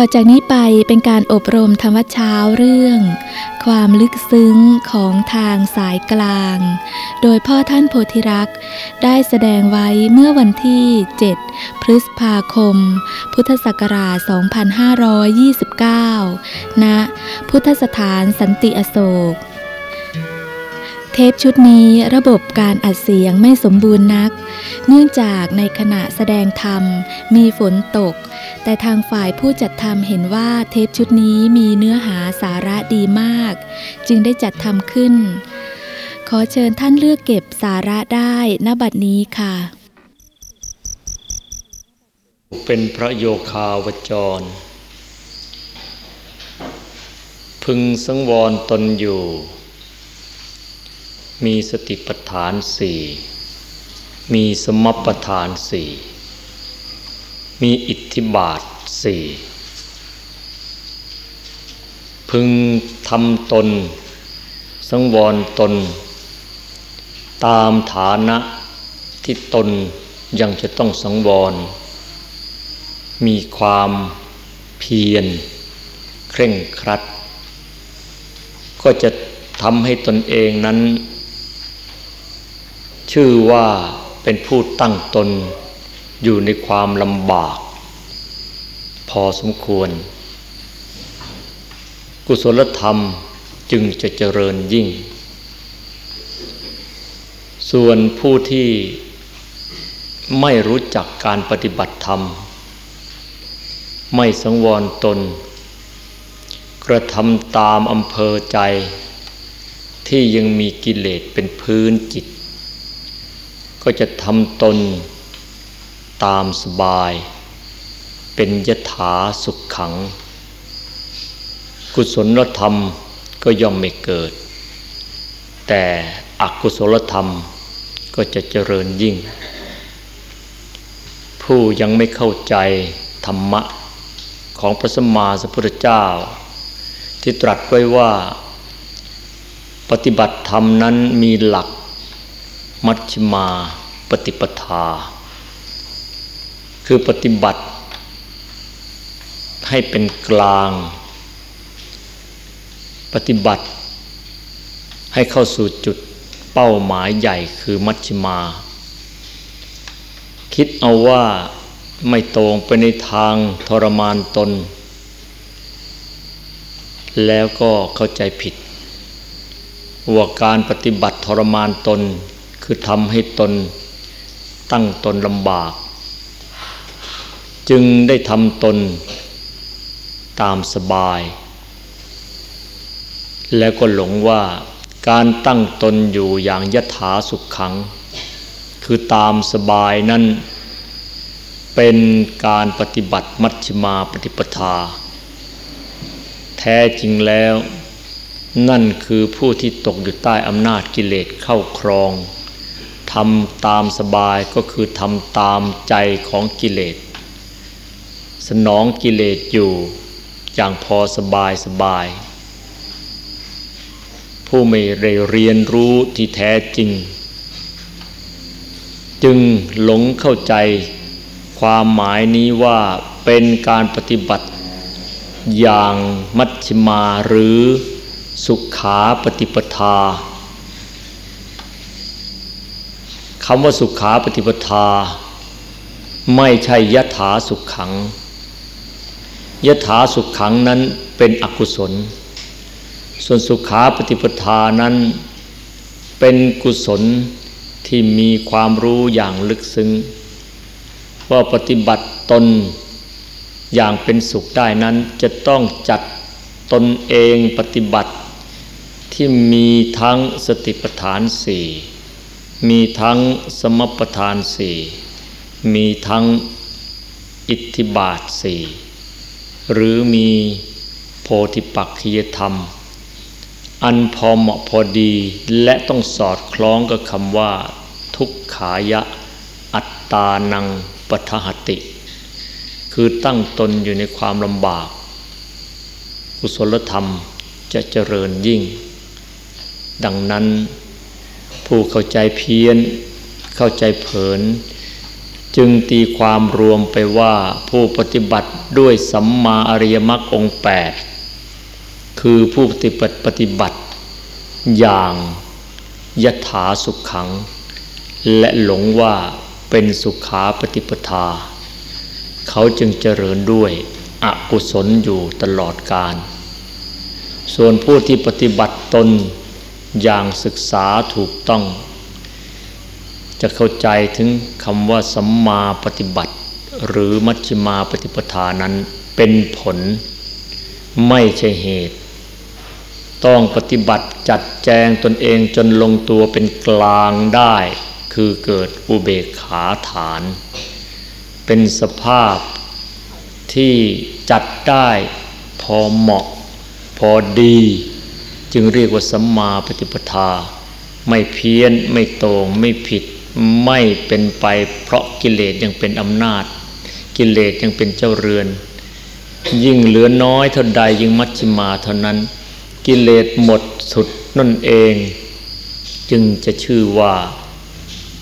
ต่อจากนี้ไปเป็นการอบรมธรรมวัเช้าเรื่อง ความลึกซึ้งของทางสายกลาง โดยพ่อท่านโพธิรักษ์ได้แสดงไว้เมื่อวันที่ 7 พฤษภาคม พุทธศักราช 2529 ณ พุทธสถานสันติอโศก เทปชุดนี้ระบบการอัดเสียงไม่สมบูรณ์นัก เนื่องจากในขณะแสดงธรรมมีฝนตก แต่ทางฝ่ายผู้จัดทำเห็นว่าเทปชุดนี้มีเนื้อหาสาระดีมาก จึงได้จัดทำขึ้น ขอเชิญท่านเลือกเก็บสาระได้ณบัดนี้ค่ะ เป็นพระโยคาวจร พึงสังวรตนอยู่ มีสติปัฏฐานสี่ มีสมปัฏฐานสี่มีอิทธิบาทสี่พึงทำตน สังวรตน ตามฐานะที่ตนยังจะต้องสังวร มีความเพียร เคร่งครัด ก็จะทำให้ตนเองนั้น ชื่อว่า เป็นผู้ตั้งตนอยู่ในความลำบาก พอสมควร กุศลธรรมจึงจะเจริญยิ่ง ส่วนผู้ที่ไม่รู้จักการปฏิบัติธรรม ไม่สังวรตน กระทำตามอำเภอใจ ที่ยังมีกิเลสเป็นพื้นจิต ก็จะทำตนตามสบาย เป็นยถาสุขขัง กุศลธรรมก็ย่อมไม่เกิด แต่อกุศลธรรมก็จะเจริญยิ่ง ผู้ยังไม่เข้าใจธรรมะของพระสัมมาสัมพุทธเจ้า ที่ตรัสไว้ว่า ปฏิบัติธรรมนั้นมีหลักมัชฌิมา ปฏิปทา คือปฏิบัติ ให้เป็นกลาง ปฏิบัติ ให้เข้าสู่จุดเป้าหมายใหญ่คือมัชฌิมา คิดเอาว่าไม่ตรงไปในทางทรมานตน แล้วก็เข้าใจผิดว่าการปฏิบัติทรมานตน คือทำให้ตน ตั้งตนลำบาก จึงได้ทำตนตามสบาย แล้วก็หลงว่าการตั้งตนอยู่อย่างยถาสุขขัง คือตามสบายนั้นเป็นการปฏิบัติมัชฌิมาปฏิปทา แท้จริงแล้ว นั่นคือผู้ที่ตกอยู่ใต้อำนาจกิเลสเข้าครอง ทำตามสบายก็คือทำตามใจของกิเลส สนองกิเลสอยู่อย่างพอสบายสบาย ผู้ไม่ไดเรียนรู้ที่แท้จริง จึงหลงเข้าใจความหมายนี้ว่าเป็นการปฏิบัติอย่างมัชฌิมาหรือสุขาปฏิปทา คำว่าสุขาปฏิปทา ไม่ใช่ยถาสุขขังยถาสุขขังนั้นเป็นอกุศล ส่วนสุขาปฏิปทานั้น เป็นกุศลที่มีความรู้อย่างลึกซึ้งว่าปฏิบัติตนอย่างเป็นสุขได้นั้นจะต้องจัดตนเองปฏิบัติที่มีทั้งสติปัฏฐานสี่ มีทั้งสมปัฏฐานสี่มีทั้งอิทธิบาทสี่หรือมีโพธิปักขียธรรม อันพอเหมาะพอดีและต้องสอดคล้องกับคำว่า ทุกขายะ อัตตานังปทหติ คือตั้งตนอยู่ในความลำบาก กุศลธรรมจะเจริญยิ่ง ดังนั้น ผู้เข้าใจเพี้ยน เข้าใจเผิน จึงตีความรวมไปว่าผู้ปฏิบัติด้วยสัมมาอริยมรรคองแปดคือผู้ปฏิบัติปฏิบัติอย่างยถาสุขขัง และหลงว่าเป็นสุขาปฏิปทา เขาจึงเจริญด้วยอกุศลอยู่ตลอดกาลส่วนผู้ที่ปฏิบัติตน อย่างศึกษาถูกต้อง จะเข้าใจถึงคำว่าสัมมาปฏิบัติ หรือมัชฌิมาปฏิปทานั้นเป็นผล ไม่ใช่เหตุ ต้องปฏิบัติจัดแจงตนเองจนลงตัวเป็นกลางได้ คือเกิดอุเบกขาฐาน เป็นสภาพที่จัดได้พอเหมาะ พอดี จึงเรียกว่าสัมมาปฏิปทา ไม่เพี้ยนไม่ตรงไม่ผิด ไม่เป็นไปเพราะกิเลสยังเป็นอำนาจ กิเลสยังเป็นเจ้าเรือน ยิ่งเหลือน้อยเท่าใดยิ่งมัชฌิมาเท่านั้น กิเลสหมดสุดนั่นเอง จึงจะชื่อว่า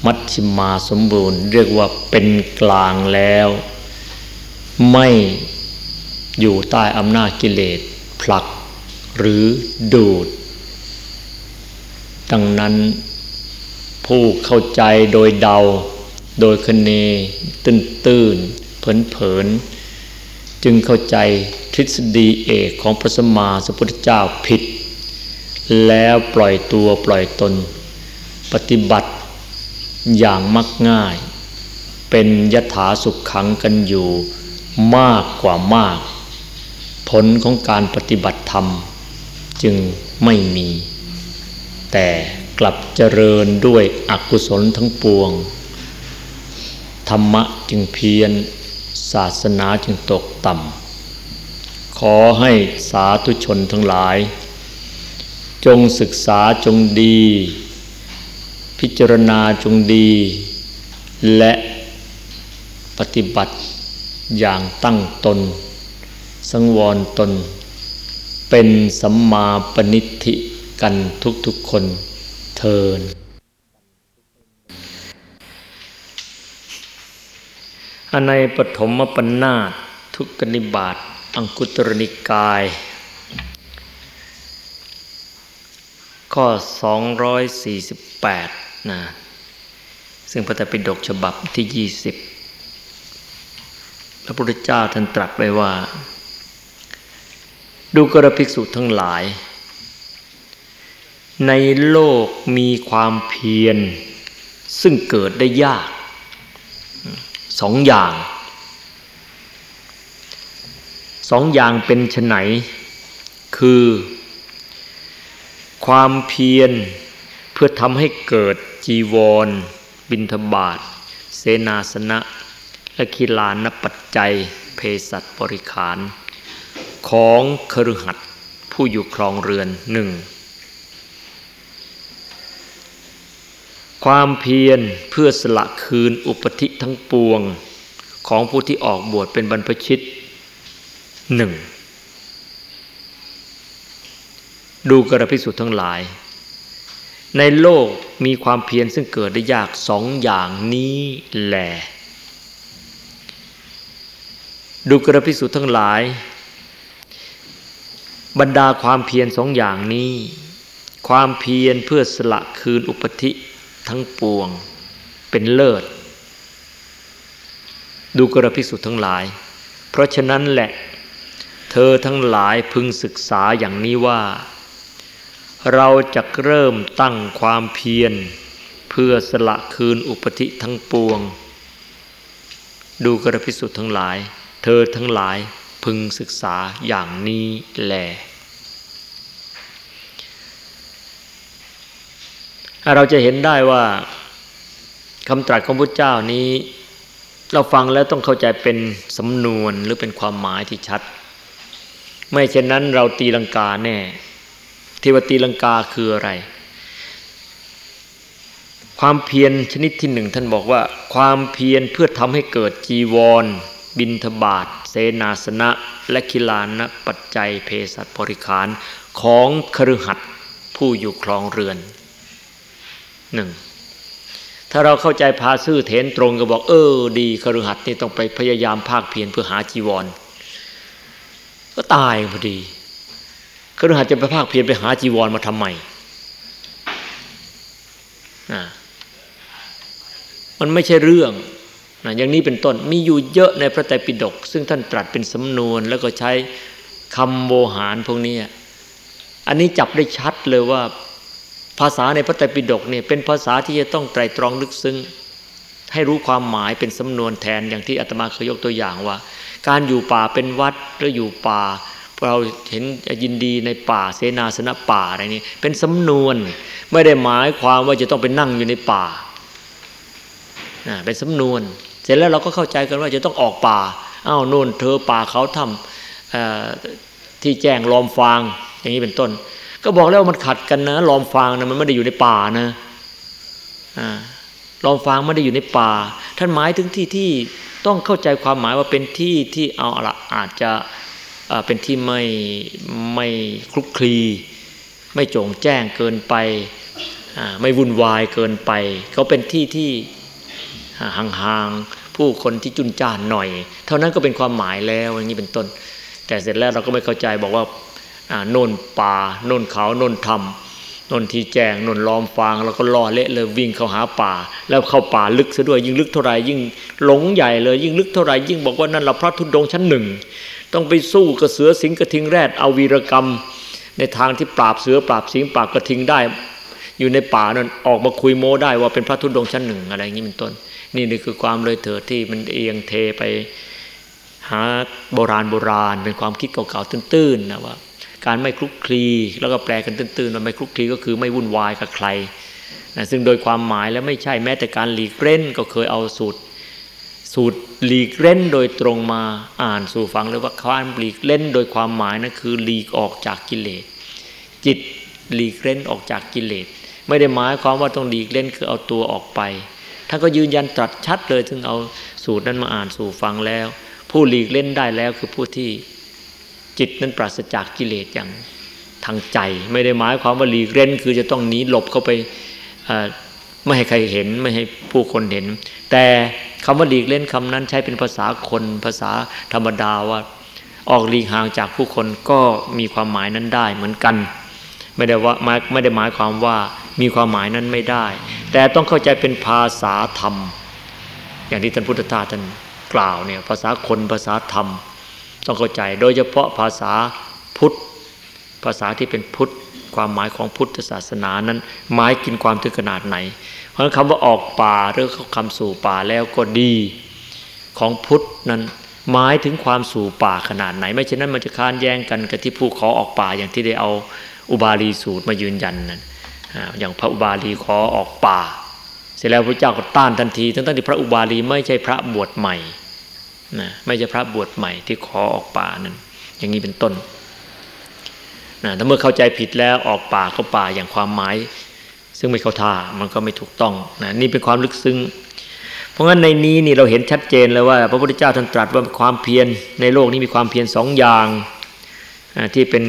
มัชฌิมาสมบูรณ์ เรียกว่าเป็นกลางแล้ว ไม่อยู่ใต้อำนาจกิเลสผลัก หรือดูด ดังนั้นผู้เข้าใจโดยเดา โดยคเนตื้นตื้นเผินเผิน จึงเข้าใจทฤษฎีเอกของพระสมมาสัพพุทธเจ้าผิด แล้วปล่อยตัวปล่อยตน ปฏิบัติอย่างมักง่าย เป็นยถาสุขขังกันอยู่มากกว่ามาก ผลของการปฏิบัติธรรม จึงไม่มี แต่กลับเจริญด้วยอกุศลทั้งปวง ธรรมะจึงเพียนศาสนาจึงตกต่ำ ขอให้สาธุชนทั้งหลาย จงศึกษาจงดี พิจารณาจงดี และปฏิบัติอย่างตั้งตน สังวรตน เป็นสัมมาปณิธิกันทุกๆคนเทินอันในปฐมปัญนาตทุกนิบาตอังคุตรนิกาย ข้อ 248 นะ ซึ่งพระไตรปิฎกฉบับที่ 20 พระพุทธเจ้าท่านตรัสไว้ว่า ดูกระภิกษุทั้งหลาย ในโลกมีความเพียร ซึ่งเกิดได้ยากสองอย่างสองอย่างเป็นไฉนคือ ความเพียรเพื่อทำให้เกิดจีวร บินทบาท เสนาสนะและคิลานปัจจัยเพสัตบริขาร ของคฤหัสถ์ผู้อยู่ครองเรือนหนึ่งความเพียรเพื่อสละคืนอุปธิทั้งปวงของผู้ที่ออกบวชเป็นบรรพชิตหนึ่งดูกระพิสุทธ์ทั้งหลาย ในโลกมีความเพียรซึ่งเกิดได้ยากสองอย่างนี้แหละดูกระพิสุทธ์ทั้งหลาย บรรดาความเพียรสองอย่างนี้ ความเพียรเพื่อสละคืนอุปธิทั้งปวงเป็นเลิศ ดูกระพิสุทั้งหลาย เพราะฉะนั้นแหละ เธอทั้งหลายพึงศึกษาอย่างนี้ว่า เราจะเริ่มตั้งความเพียร เพื่อสละคืนอุปธิทั้งปวง ดูกระพิสุทั้งหลาย เธอทั้งหลายพึงศึกษาอย่างนี้แหละ เราจะเห็นได้ว่าคำตรัสของพระเจ้านี้ เราฟังแล้วต้องเข้าใจเป็นสำนวนหรือเป็นความหมายที่ชัด ไม่เช่นนั้นเราตีลังกาแน่ที่ว่าตีลังกาคืออะไร ความเพียรชนิดที่หนึ่งท่านบอกว่า ความเพียรเพื่อทำให้เกิดจีวร บินทบาทเสนาสนะ และคิลานปัจจัยเพศัตบริขารของคฤหัสถ์ผู้อยู่ครองเรือน หนึ่ง ถ้าเราเข้าใจพาซื่อเถนตรงก็บอก เออ ดีคฤหัสถ์นี่ต้องไปพยายามภาคเพียรเพื่อหาจีวร ก็ตายพอดีคฤหัสถ์จะไปภาคเพียรไปหาจีวรมาทำไมนะมันไม่ใช่เรื่องนะอย่างนี้เป็นต้นมีอยู่เยอะในพระไตรปิฎกซึ่งท่านตรัสเป็นสำนวน แล้วก็ใช้คำโวหารพวกนี้ อันนี้จับได้ชัดเลยว่า ภาษาในพระไตรปิฎกเนี่ยเป็นภาษาที่จะต้องไตรตรองลึกซึ้งให้รู้ความหมายเป็นสำนวนแทนอย่างที่อาตมาเคยยกตัวอย่างว่า การอยู่ป่าเป็นวัดหรืออยู่ป่า เราเห็นยินดีในป่าเสนาสนะป่าอะไรนี้เป็นสำนวนไม่ได้หมายความว่าจะต้องไปนั่งอยู่ในป่าเป็นสำนวน เสร็จแล้วเราก็เข้าใจกันว่าจะต้องออกป่าอ้าวโน่นเธอป่าเขาทำที่แจ้งลอมฟางอย่างนี้เป็นต้น ก็บอกแล้วมันขัดกันนะลอมฟางนะมันไม่ได้อยู่ในป่านะลอมฟางไม่ได้อยู่ในป่า ท่านหมายถึงที่ที่ต้องเข้าใจความหมายว่าเป็นที่ที่เอาละอาจจะเป็นที่ไม่ไม่คลุกคลี ไม่โจงแจ้งเกินไปไม่วุ่นวายเกินไป เขาเป็นที่ที่ห่างๆผู้คนที่จุนจ้านหน่อย เท่านั้นก็เป็นความหมายแล้วอย่างนี้เป็นต้น แต่เสร็จแล้วเราก็ไม่เข้าใจบอกว่า โน่นป่าโน่นเขาโน่นธรรมน่นทีแจงน่นล้อมฟาง แล้วก็ล่อเละเลยวิ่งเข้าหาป่า แล้วเข้าป่าลึกซะด้วยยิ่งลึกเท่าไรยิ่งหลงใหญ่เลยยิ่งลึกเท่าไรยิ่งบอกว่านั่นเราพระทุนดงชั้นหนึ่ง ต้องไปสู้กับเสือสิงกระทิงแรดเอาวีรกรรม ในทางที่ปราบเสือปราบสิงปราบกระทิงได้ อยู่ในป่านั้นออกมาคุยโม้ได้ว่าเป็นพระทุนดงชั้นหนึ่งอะไรอย่างนี้เป็นต้น นี่นี่คือความเลยเถิดที่มันเอียงเทไปหาโบราณโบราณเป็นความคิดเก่าๆตื้นๆนะว่า การไม่คลุกคลีแล้วก็แปลกันตื้นๆว่าไม่คลุกคลีก็คือไม่วุ่นวายกับใครนะซึ่งโดยความหมายแล้วไม่ใช่แม้แต่การหลีกเล่นก็เคยเอาสูตร สูตรหลีกเล่นโดยตรงมาอ่านสู่ฟังเลยว่าความหลีกเล่นโดยความหมายนะั้นคือหลีกออกจากกิเลสจิตหลีกเล่นออกจากกิเลสไม่ได้หมายความว่าต้องหลีกเล่นคือเอาตัวออกไปท่านก็ยืนยันตรัสชัดเลยถึงเอาสูตรนั้นมาอ่านสู่ฟังแล้ว ผู้หลีกเล่นได้แล้วคือผู้ที่ จิตนั้นปราศจากกิเลสอย่างทางใจ ไม่ได้หมายความว่าหลีกเล่นคือจะต้องหนีหลบเข้าไปไม่ให้ใครเห็นไม่ให้ผู้คนเห็น แต่คำว่าหลีกเล่นคำนั้นใช้เป็นภาษาคนภาษาธรรมดาว่า ออกหลีกห่างจากผู้คนก็มีความหมายนั้นได้เหมือนกัน ไม่ได้ว่าไม่ได้หมายความว่ามีความหมายนั้นไม่ได้ แต่ต้องเข้าใจเป็นภาษาธรรม อย่างที่ท่านพุทธทาสท่านกล่าวเนี่ยภาษาคนภาษาธรรม ต้องเข้าใจ โดยเฉพาะภาษาพุทธ ภาษาที่เป็นพุทธ ความหมายของพุทธศาสนานั้นหมายกินความถึงขนาดไหน เพราะคำว่าออกป่าหรือคำสู่ป่าแล้วก็ดีของพุทธนั้นหมายถึงความสู่ป่าขนาดไหน ไม่เช่นนั้นมันจะค้านแย้งกันกับที่ผู้ขอออกป่าอย่างที่ได้เอาอุบาลีสูตรมายืนยันนั้นอย่างพระอุบาลีขอออกป่า เสร็จแล้วพระเจ้าก็ต้านทันที ทั้งที่พระอุบาลีไม่ใช่พระบวชใหม่ นะไม่ใช่พระบวชใหม่ที่ขอออกป่านั้น อย่างนี้เป็นต้นนะถ้าเมื่อเข้าใจผิดแล้วออกป่าเข้าป่าอย่างความหมาย ซึ่งไม่เข้าท่ามันก็ไม่ถูกต้องนะนี่เป็นความลึกซึ้ง เพราะงั้นในนี้นี่เราเห็นชัดเจนเลยว่า พระพุทธเจ้าท่านตรัสว่าความเพียรในโลกนี้มีความเพียรสองอย่างที่เป็น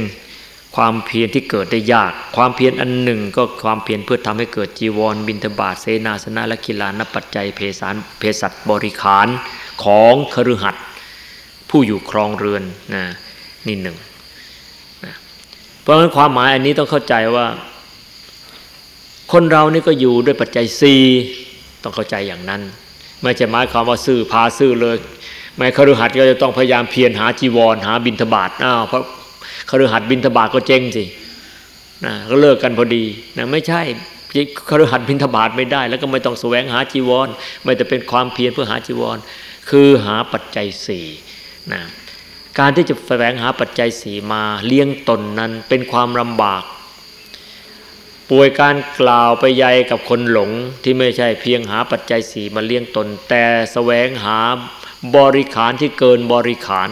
ความเพียรที่เกิดได้ยาก ความเพียรอันหนึ่งก็ความเพียรเพื่อทำให้เกิดจีวร บินทบาทเสนาสนะและกีฬานปัจจัยเพศานเพศัตบริขาร ของคฤหัสถ์ผู้อยู่ครองเรือนนะนี่หนึ่งนะเพราะฉะนั้นความหมายอันนี้ต้องเข้าใจว่า คนเรานี่ก็อยู่ด้วยปัจจัยสีต้องเข้าใจอย่างนั้น ไม่ใช่หมายความว่าซื่อพาซื่อเลยแม้คฤหัสถ์ก็จะต้องพยายามเพียรหาจีวร หาบินทบาทอ้าวเพราะคฤหัสถ์บินทบาทก็เจ๊งสินะก็เลิกกันพอดีนะไม่ใช่คฤหัสถ์บินทบาทไม่ได้ แล้วก็ไม่ต้องแสวงหาจีวร ไม่แต่เป็นความเพียรเพื่อหาจีวร คือหาปัจจัยสี่นะการที่จะแสวงหาปัจจัยสี่มาเลี้ยงตนนั้นเป็นความลำบาก ป่วยการกล่าวไปใยกับคนหลงที่ไม่ใช่เพียงหาปัจจัยสี่มาเลี้ยงตน แต่แสวงหาบริขารที่เกินบริขาร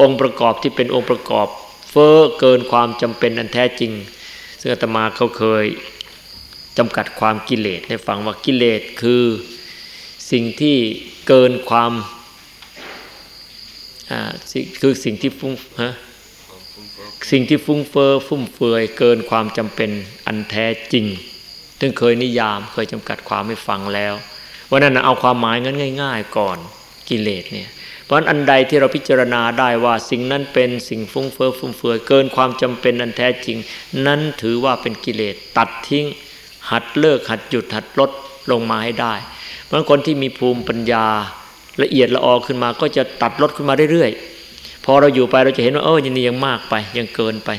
องค์ประกอบที่เป็นองค์ประกอบ เฟ้อเกินความจำเป็นอันแท้จริง ซึ่งอาตมาเขาเคยจำกัดความกิเลสให้ฟังว่ากิเลสคือสิ่งที่ เกินความคือสิ่งที่ฟุ้งฮะสิ่งที่ฟุ้งเฟอ้อฟุ่มเฟือยเกินความจำเป็นอันแท้จริงถึงเคยนิยามเคยจำกัดความให้ฟังแล้วว่านั้นเอาความหมายงั้นง่าย ๆ ก่อนกิเลสเนี่ยเพราะอันใดที่เราพิจารณาได้ว่าสิ่งนั้นเป็นสิ่งฟุ้งเฟ้อฟุ่มเฟือยเกินความจำเป็นอันแท้จริง นั้นถือว่าเป็นกิเลสตัดทิ้งหัดเลิกหัดหยุดหัดลดลงมาให้ได้ ราะคนที่มีภูมิปัญญาละเอียดละออขึ้นมาก็จะตัดลดขึ้นมาเรื่อยๆ พอเราอยู่ไปเราจะเห็นว่าเออยังนี่ยังมากไปยังเกินไป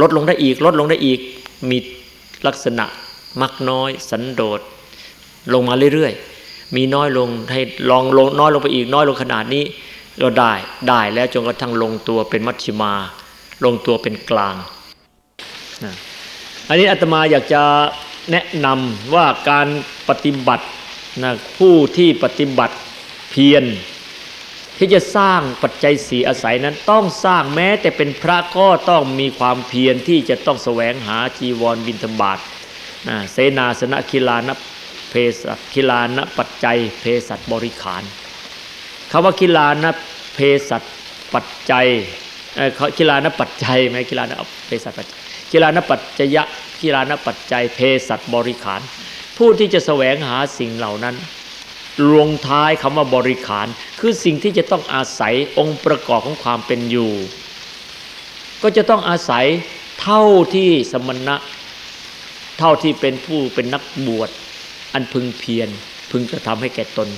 ลดลงได้อีก ลดลงได้อีกมีลักษณะมักน้อย สันโดษลงมาเรื่อยๆ มีน้อยลงให้ลองลงน้อยลงไปอีกน้อยลงขนาดนี้เราได้ได้แล้วจนกระทั่งลงตัวเป็นมัชฌิมา ลงตัวเป็นกลางอันนี้อาตมาอยากจะแนะนำว่าการปฏิบัติ นะผู้ที่ปฏิบัติเพียรที่จะสร้างปัจจัยสีอาศัยนั้นต้องสร้างแม้แต่เป็นพระก็ต้องมีความเพียรที่จะต้องแสวงหาจีวรบินธบาตนะเสนาสนะคิลานเพสัคิลานปัจจัยเพสัตบริขารคำว่าคิลานเพสัตปัจจัยคิลานปัจจัยไหมคิลานเพสัตปัจจัยคิลานปัจจยะคิลานปัจจัยเพสัตบริขาร ผู้ที่จะแสวงหาสิ่งเหล่านั้นลงท้ายคำว่าบริขาร คือสิ่งที่จะต้องอาศัยองค์ประกอบของความเป็นอยู่ ก็จะต้องอาศัยเท่าที่สมณะ เท่าที่เป็นผู้เป็นนักบวช อันพึงเพียรพึงจะทำให้แก่ตน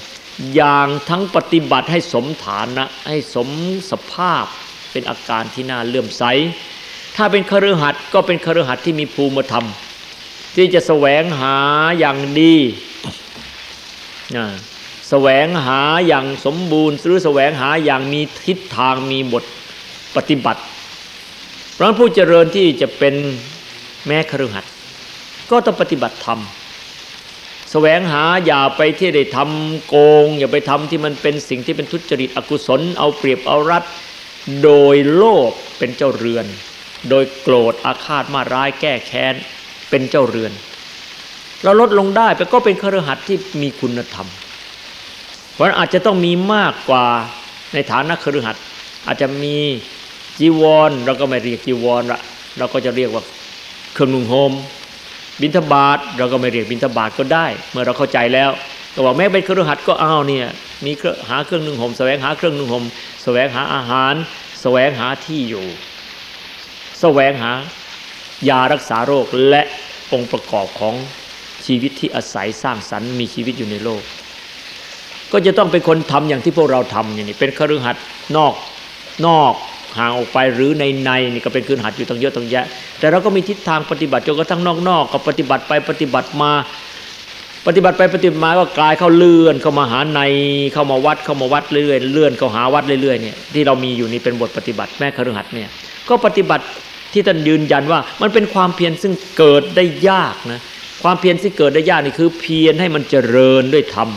อย่างทั้งปฏิบัติให้สมฐานะ ให้สมสภาพเป็นอาการที่น่าเลื่อมใส ถ้าเป็นคฤหัสถ์ก็เป็นคฤหัสถ์ที่มีภูมิธรรม ที่จะแสวงหาอย่างดีแสวงหาอย่างสมบูรณ์หรือแสวงหาอย่างมีทิศทางมีบทปฏิบัติ เพราะผู้เจริญที่จะเป็นแม่คฤหัสถ์ก็ต้องปฏิบัติธรรมแสวงหาอย่าไปที่ได้ทำโกง อย่าไปทำที่มันเป็นสิ่งที่เป็นทุจริตอกุศล เอาเปรียบเอารัดโดยโลภเป็นเจ้าเรือน โดยโกรธอาฆาตมาร้ายแก้แค้น เป็นเจ้าเรือน เราลดลงได้ไปก็เป็นครหัสที่มีคุณธรรม เพราะอาจจะต้องมีมากกว่าในฐานะครหัสอาจจะมีจีวรเราก็ไม่เรียกจีวรละเราก็จะเรียกว่าเครื่องนุ่งห่มบินทบาทเราก็ไม่เรียกบินทบาทก็ได้ เมื่อเราเข้าใจแล้วก็ว่าแม้เป็นครหัสก็เอาเนี่ยมีหาเครื่องนุ่งห่มแสวงหาเครื่องนุ่งห่มแสวงหาอาหาร แสวงหาที่อยู่ แสวงหา ยารักษาโรคและองค์ประกอบของชีวิตที่อาศัยสร้างสรรค์มีชีวิตอยู่ในโลก ก็จะต้องเป็นคนทำอย่างที่พวกเราทำอย่างนี้เป็นคฤหัสถ์นอกนอกห่างออกไปหรือในในนี่ก็เป็นคฤหัสถ์อยู่ตั้งเยอะตั้งแยะ แต่เราก็มีทิศทางปฏิบัติจนกระทั่งนอกนอกก็ปฏิบัติไปปฏิบัติมา ปฏิบัติไปปฏิบัติมาก็กลายเข้าเลื่อนเข้ามาหาในเข้ามาวัดเข้ามาวัดเรื่อยเลื่อนเข้าหาวัดเรื่อยๆเนี่ยที่เรามีอยู่นี่เป็นบทปฏิบัติแม่คฤหัสถ์เนี่ยก็ปฏิบัติ ที่ท่านยืนยันว่ามันเป็นความเพียรซึ่งเกิดได้ยากนะความเพียรที่เกิดได้ยากนี่คือเพียรให้มันเจริญด้วยธรรม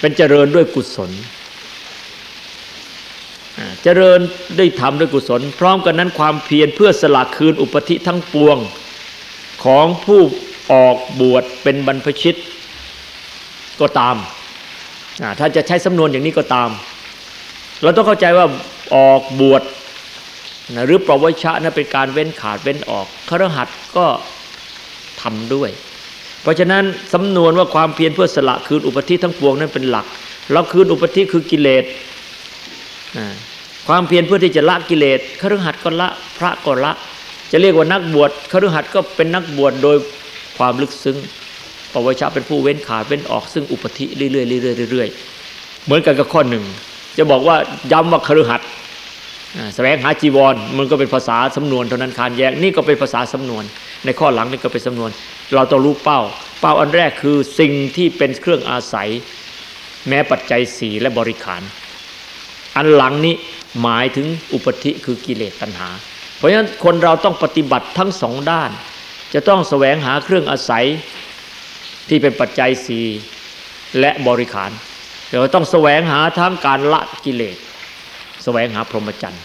เป็นเจริญด้วยกุศลเจริญด้วยธรรมด้วยกุศล พร้อมกันนั้นความเพียรเพื่อสละคืนอุปธิทั้งปวงของผู้ออกบวชเป็นบรรพชิตก็ตาม ถ้าจะใช้สำนวนอย่างนี้ก็ตาม เราต้องเข้าใจว่าออกบวช หรือประวัชะนะเป็นการเว้นขาดเว้นออกครหัสก็ทำด้วย เพราะฉะนั้นสำนวนว่าความเพียรเพื่อสละคืนอุปธิทั้งปวงนั้นเป็นหลักเราคืนอุปธิคือกิเลสความเพียรเพื่อที่จะละกิเลสคฤหัสก็ละพระก็ละ จะเรียกว่านักบวชคฤหัสก็เป็นนักบวชโดยความลึกซึ้งปวชาเป็นผู้เว้นขาดเว้นออกซึ่งอุปธิเรื่อยๆเรื่อยๆเรื่อยๆเหมือนกันกับข้อหนึ่งจะบอกว่าย้ำว่าคฤหัส แสวงหาจีวร มันก็เป็นภาษาสำนวนเท่านั้นคานแยกนี่ก็เป็นภาษาสำนวน ในข้อหลังนี่ก็เป็นสำนวน เราต้องรู้เป้า เป้าอันแรกคือสิ่งที่เป็นเครื่องอาศัย แม้ปัจจัยสีและบริขาร อันหลังนี้หมายถึงอุปธิคือกิเลสตัณหา เพราะฉะนั้นคนเราต้องปฏิบัติทั้งสองด้าน จะต้องแสวงหาเครื่องอาศัยที่เป็นปัจจัยสีและบริขารเดี๋ยวต้องแสวงหาทั้งการละกิเลส แสวงหาพรหมจรรย์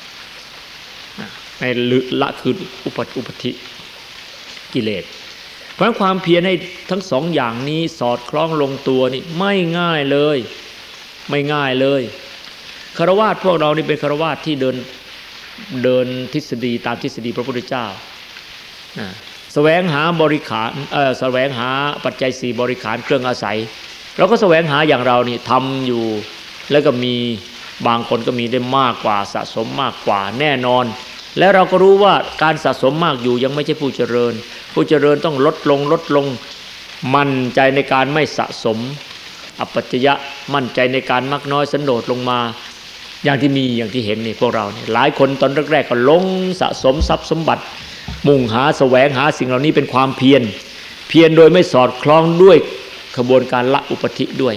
ในละคืออุปอุปธิกิเลสเพราะความเพียรให้ทั้งสองอย่างนี้สอดคล้องลงตัวนี่ไม่ง่ายเลย ไม่ง่ายเลยคารวาสพวกเรานี่เป็นคารวาสที่เดินเดินทฤษฎีตามทฤษฎีพระพุทธเจ้าแสวงหาบริขารเออแสวงหาปัจจัยสี่บริขารเครื่องอาศัย เราก็แสวงหาอย่างเรานี่ทำอยู่แล้วก็มี บางคนก็มีได้มากกว่าสะสมมากกว่าแน่นอน แล้วเราก็รู้ว่าการสะสมมากอยู่ยังไม่ใช่ผู้เจริญ ผู้เจริญต้องลดลงลดลง มั่นใจในการไม่สะสมอัปปัจจยะมั่นใจในการมักน้อยสันโดษลงมา อย่างที่มีอย่างที่เห็นนี่พวกเราเนี่ยหลายคนตอนแรกๆก็ลงสะสมทรัพย์สมบัติ มุ่งหาแสวงหาสิ่งเหล่านี้เป็นความเพียร เพียรโดยไม่สอดคล้องด้วยขบวนการละอุปธิด้วย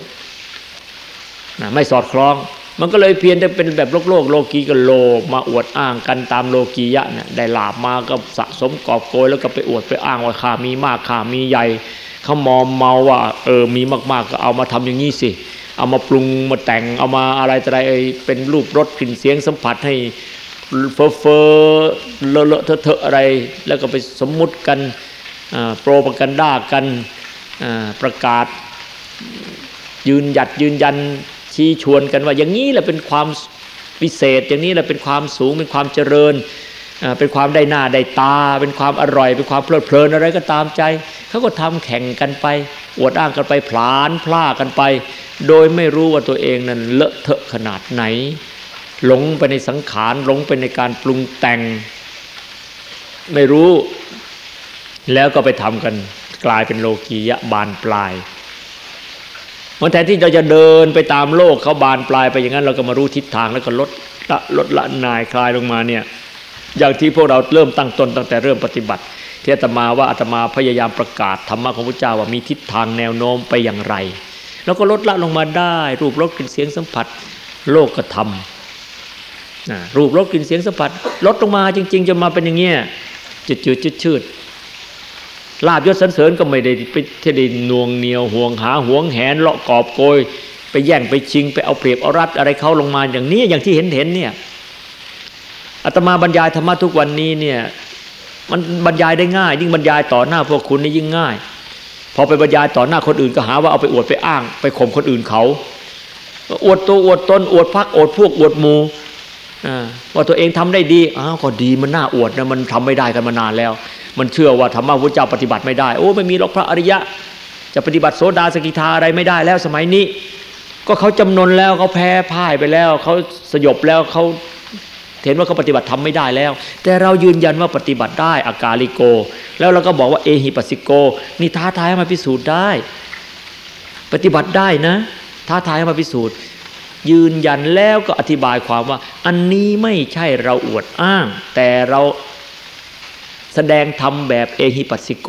นะไม่สอดคล้อง มันก็เลยเพียรจะเป็นแบบโลกโลกโลกีก็โลมาอวดอ้างกันตามโลกียะเนี่ยได้ลาบมาก็สะสมกอบโกยแล้วก็ไปอวดไปอ้างว่าข้ามีมากข้ามีใหญ่เขามอมเมาว่าเออมีมากๆก็เอามาทำอย่างนี้สิ เอามาปรุงมาแต่งเอามาอะไรต่ออะไรเป็นรูปรสกลิ่นเสียงสัมผัสให้เฟอเฟอเลอะเลอะเทอะเทอะอะไร แล้วก็ไปสมมุติกันโปรปกันด้ากันประกาศยืนหยัดยืนยัน ชี้ชวนกันว่าอย่างนี้แหละเป็นความพิเศษ อย่างนี้แหละเป็นความสูงเป็นความเจริญเป็นความได้หน้าได้ตา เป็นความอร่อย เป็นความเพลิดเพลินอะไรก็ตามใจเขาก็ทำแข่งกันไป อวดอ้างกันไปพลานพลากันไป โดยไม่รู้ว่าตัวเองนั้นเลอะเทอะขนาดไหน หลงไปในสังขารหลงไปในการปรุงแต่ง ไม่รู้ แล้วก็ไปทำกันกลายเป็นโลกียะบานปลาย มันแทนที่เราจะเดินไปตามโลกเขาบานปลายไปอย่างนั้นเราก็มารู้ทิศทางแล้วก็ลดละลดละนายคลายลงมาเนี่ยอย่างที่พวกเราเริ่มตั้งตนตั้งแต่เริ่มปฏิบัติ ที่อาตมาว่าอาตมาพยายามประกาศธรรมะของพระเจ้าว่ามีทิศทางแนวโน้มไปอย่างไร แล้วก็ลดละลงมาได้ รูปรสกลิ่นเสียงสัมผัส โลกกระทำรูปรสกลิ่นเสียงสัมผัส ลดลงมาจริง ๆจะมาเป็นอย่างเงี้ยจืดจืดชืด ลาบยศสันเสริญก็ไม่ได้ไปที่ได้นวงเหนียวห่วงหาห่วงแหนเลาะกอบโกย ไปแย่งไปชิงไปเอาเปรียบเอารัดอะไรเขาลงมาอย่างนี้อย่างที่เห็นเห็นเนี่ยอาตมาบรรยายธรรมะทุกวันนี้เนี่ยมันบรรยายได้ง่าย ยิ่งบรรยายต่อหน้าพวกคุณนี่ยิ่งง่าย พอไปบรรยายต่อหน้าคนอื่นก็หาว่าเอาไปอวดไปอ้าง ไปข่มคนอื่นเขาอวดตัวอวดตนอวดพักอวดพวกอวดมูว่าตัวเองทำได้ดีอ้าวก็ดีมันน่าอวดนะมันทำไม่ได้กันมานานแล้ว มันเชื่อว่าธรรมะพระเจ้าปฏิบัติไม่ได้โอ้ไม่มีหรอกพระอริยะ จะปฏิบัติโสดาสกิทาอะไรไม่ได้แล้วสมัยนี้ ก็เขาจำนนแล้วเขาแพ้พ่ายไปแล้วเขาสยบแล้วเขาเห็นว่าเขาปฏิบัติทำไม่ได้แล้ว แต่เรายืนยันว่าปฏิบัติได้อากาลิโก แล้วเราก็บอกว่าเอหิปัสสิโก นี่ท้าทายมาพิสูจน์ได้ ปฏิบัติได้นะ ท้าทายมาพิสูจน์ ยืนยันแล้วก็อธิบายความว่า อันนี้ไม่ใช่เราอวดอ้าง แต่เรา แสดงทำแบบเอหิปัสสิโก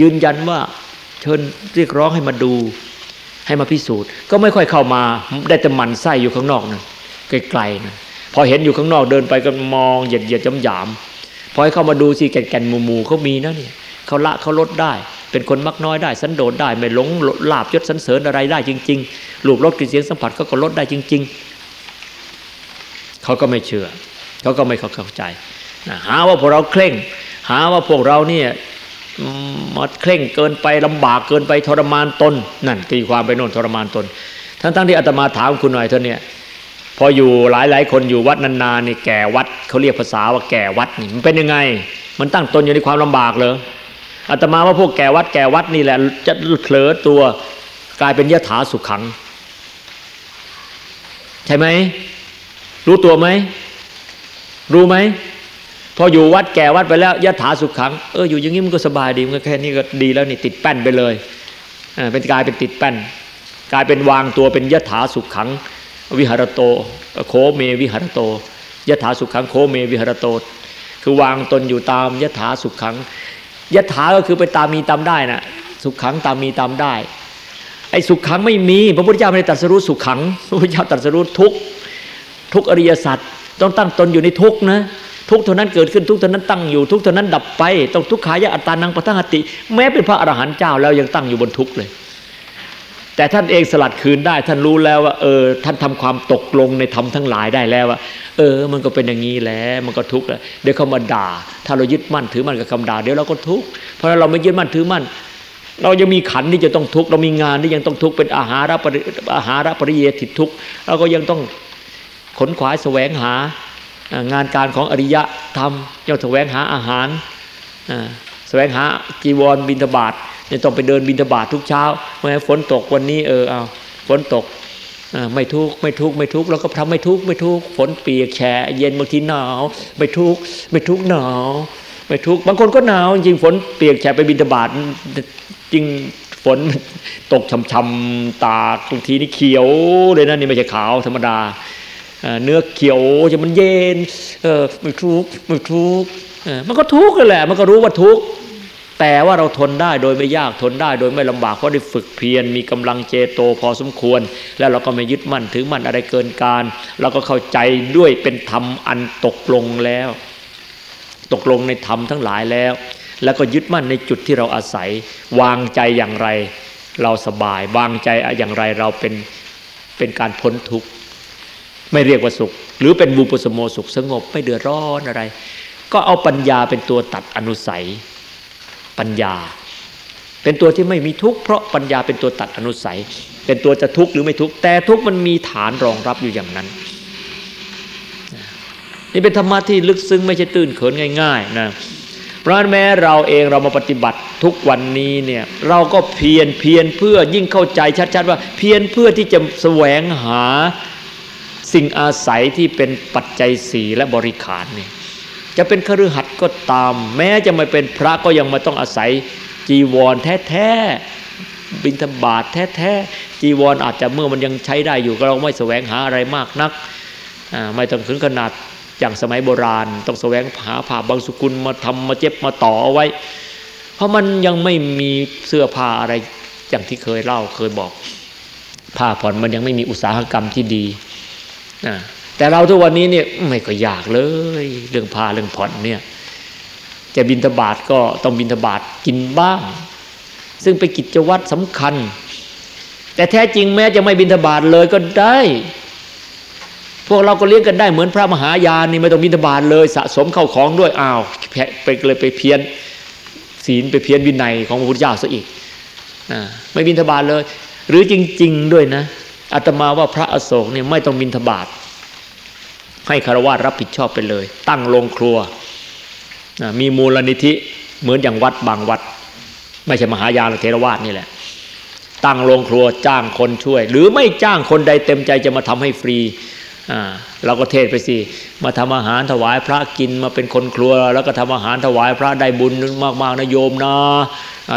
ยืนยันว่าเชิญเรียกร้องให้มาดู ให้มาพิสูจน์ ก็ไม่ค่อยเข้ามาได้แต่มันไส้อยู่ข้างนอกนะไกลๆนะพอเห็นอยู่ข้างนอกเดินไปก็มองเหยียดเหยียดจำหยามพอให้เข้ามาดูสิแก่นแก่นมูมูเขามีนะเนี่ยเขาละเขาลดได้ เป็นคนมักน้อยได้ สันโดษได้ ไม่หลงลาบยศสันเสริญอะไรได้จริงๆลูกลดกลิ่นเสียงสัมผัสเขาก็ลดได้จริง ๆเขาก็ไม่เชื่อเขาก็ไม่เข้าใจ หาว่าพวกเราเคร่ง หาว่าพวกเราเนี่ยมาเคร่งเกินไปลำบากเกินไปทรมานตนนั่นตีความไปโน่นทรมานตน ทั้งๆที่อาตมาถามคุณหน่อยเท่านี้พออยู่หลายหลายคนอยู่วัดนานๆนี่แก่วัดเขาเรียกภาษาว่าแก่วัดนี่มันเป็นยังไง มันตั้งตนอยู่ในความลำบากเลยอาตมาว่าพวกแก่วัดแก่วัดนี่แหละจะเผลอตัวกลายเป็นยถาสุขขัง ใช่ไหมรู้ตัวไหมรู้ไหม พออยู่วัดแก่วัดไปแล้วยะถาสุขขังเอออยู่อย่างนี้มันก็สบายดีมันก็แค่นี้ก็ดีแล้วนี่ติดแป้นไปเลยเป็นกลายเป็นติดแป้น กลายเป็นวางตัวเป็นยะถาสุขขัง วิหารโตโคเมวิหารโตยะถาสุขขังโคเมวิหารโต คือวางตนอยู่ตามยะถาสุขขังยะถาก็คือไปตามมีตามได้นะสุขขังตามมีตามได้ไอ้สุขขังไม่มี พระพุทธเจ้าไม่ได้ตรัสรู้สุขขังพระพุทธเจ้าตรัสรู้ทุกทุกอริยสัจต้องตั้งตนอยู่ในทุกนะ ทุกเท่านั้นเกิดขึ้นทุกเท่านั้นตั้งอยู่ทุกเท่านั้นดับไปต้องทุกขายะอัตตานังปทังหติ แม้เป็นพระอรหันต์เจ้าแล้วยังตั้งอยู่บนทุกเลย แต่ท่านเองสลัดคืนได้ ท่านรู้แล้วว่าเออท่านทำความตกลงในธรรมทั้งหลายได้แล้วว่า เออ มันก็เป็นอย่างนี้แหละมันก็ทุกข์แล้วเดี๋ยวเขามาด่า ถ้าเรายึดมั่นถือมั่นกับคำด่าเดี๋ยวเราก็ทุกข์เพราะเราไม่ยึดมั่นถือมั่นเรายังมีขันที่จะต้องทุกข์เรามีงานที่ยังต้องทุกข์เป็นอาหารปริอาหารปริเยติทุกข์เราก็ยังต้องขนขวายแสวงหา งานการของอริยะทำย่อแสวงหาอาหารแสวงหาจีวรบินทบาทเนี่ยต้องไปเดินบินทบาททุกเช้าเมื่อฝนตกวันนี้เออเอาฝนตกไม่ทุกไม่ทุกไม่ทุกเราก็ทำไม่ทุกไม่ทุกฝนเปียกแฉะเย็นบางทีหนาวไม่ทุกไม่ทุกหนาวไม่ทุกบางคนก็หนาวจริงฝนเปียกแฉะไปบินทบาทจริงฝนตกช้ำๆตาบางทีนี่เขียวเลยนะนี่ไม่ใช่ขาวธรรมดา เนื้อเขียวจะมันเย็นเออไม่ทุกไม่ทุกมันก็ทุกข์แหละ มันก็รู้ว่าทุกข์แต่ว่าเราทนได้โดยไม่ยากทนได้ โดยไม่ลำบากเพราะได้ฝึกเพียรมีกำลังเจโตพอสมควร แล้วเราก็ไม่ยึดมั่นถือมั่นอะไรเกินการ เราก็เข้าใจด้วยเป็นธรรมอันตกลงแล้ว ตกลงในธรรมทั้งหลายแล้ว แล้วก็ยึดมั่นในจุดที่เราอาศัย วางใจอย่างไร เราสบาย วางใจอย่างไรเราเป็นเป็นการพ้นทุกข์ ไม่เรียกว่าสุข หรือเป็นบุปสมโมสุขสงบไม่เดือดร้อนอะไร ก็เอาปัญญาเป็นตัวตัดอนุสัย ปัญญา เป็นตัวที่ไม่มีทุกข์เพราะปัญญาเป็นตัวตัดอนุสัย เป็นตัวจะทุกข์หรือไม่ทุกข์แต่ทุกข์มันมีฐานรองรับอยู่อย่างนั้น นี่เป็นธรรมะที่ลึกซึ้งไม่ใช่ตื้นเขินง่าย ๆ นะเพราะแม้เราเองเรามาปฏิบัติทุกวันนี้เนี่ยเราก็เพียรเพียรเพื่อยิ่งเข้าใจชัด ๆ ว่าเพียรเพื่อที่จะแสวงหา สิ่งอาศัยที่เป็นปัจจัยสี่และบริขารนี่จะเป็นคฤหัสถ์ก็ตาม แม้จะไม่เป็นพระก็ยังมาต้องอาศัยจีวรแท้ๆบิณฑบาตแท้ๆจีวรออาจจะเมื่อมันยังใช้ได้อยู่ก็เราไม่แสวงหาอะไรมากนักไม่ต้องถึงขนาดอย่างสมัยโบราณ ต้องแสวงหาผ้าบางสุกุลมาทำมาเจ็บมาต่อเอาไว้ เพราะมันยังไม่มีเสื้อผ้าอะไรอย่างที่เคยเล่าเคยบอกผ้าผ่อนมันยังไม่มีอุตสาหกรรมที่ดี แต่เราทุกวันนี้เนี่ยไม่ก็ยากเลย เรื่องพาเรื่องผ่อนเนี่ย จะบินทบาทก็ต้องบินทบาทกินบ้าง ซึ่งเป็นกิจวัตรสำคัญ แต่แท้จริงแม้จะไม่บินทบาทเลยก็ได้ พวกเราก็เลี้ยงกันได้เหมือนพระมหายานนี่ไม่ต้องบินทบาทเลย สะสมเข้าของด้วยอ้าวไปเลยไปเพี้ยนศีลไปเพี้ยนวินัยของพระพุทธเจ้าซะอีกไม่บินทบาทเลย หรือจริง ๆ ด้วยนะ อาตมาว่าพระอโศกเนี่ยไม่ต้องบินทบาทให้คารวะรับผิดชอบไปเลย ตั้งโรงครัว มีมูลนิธิเหมือนอย่างวัดบางวัด ไม่ใช่มหายานเทรวาสนี่แหละ ตั้งโรงครัวจ้างคนช่วย หรือไม่จ้างคนใดเต็มใจจะมาทำให้ฟรีเราก็เทศไปสิมาทำอาหารถวายพระกินมาเป็นคนครัว แล้วก็ทำอาหารถวายพระได้บุญมากๆนะโยมนะ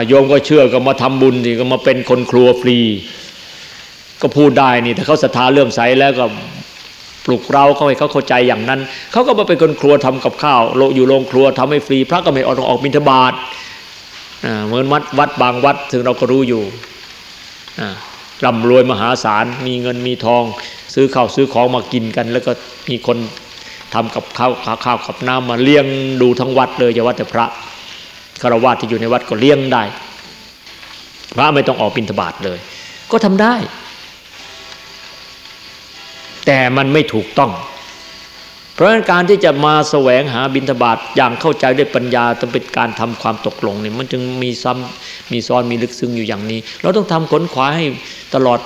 โยมก็เชื่อก็มาทำบุญสิก็มาเป็นคนครัวฟรี ก็พูดได้นี่ถ้าเขาศรัทธาเลื่อมใสแล้วก็ปลุกเราเขาให้เขาเข้าใจอย่างนั้น เขาก็มาเป็นคนครัวทำกับข้าวโลอยู่โรงครัวทำให้ฟรีพระก็ไม่ออกออกบิณฑบาตเหมือนวัดวัดบางวัดถึงเราก็รู้อยู่ร่ำรวยมหาศาลมีเงินมีทอง ซื้อข้าวซื้อของมากินกัน แล้วก็มีคนทำกับข้าวข้าวกับน้ำมาเลี้ยงดูทั้งวัดเลยอย่าว่าแต่พระคารวะที่อยู่ในวัดก็เลี้ยงได้ พระไม่ต้องออกบิณฑบาตเลย ก็ทำได้ แต่มันไม่ถูกต้อง เพราะการที่จะมาแสวงหาบิณฑบาตอย่างเข้าใจด้วยปัญญาต้องเป็นการทำความตกลงเนี่ยมันจึงมีซ้ำมีซ้อนมีลึกซึ้งอยู่อย่างนี้ เราต้องทำขนขวาให้ตลอด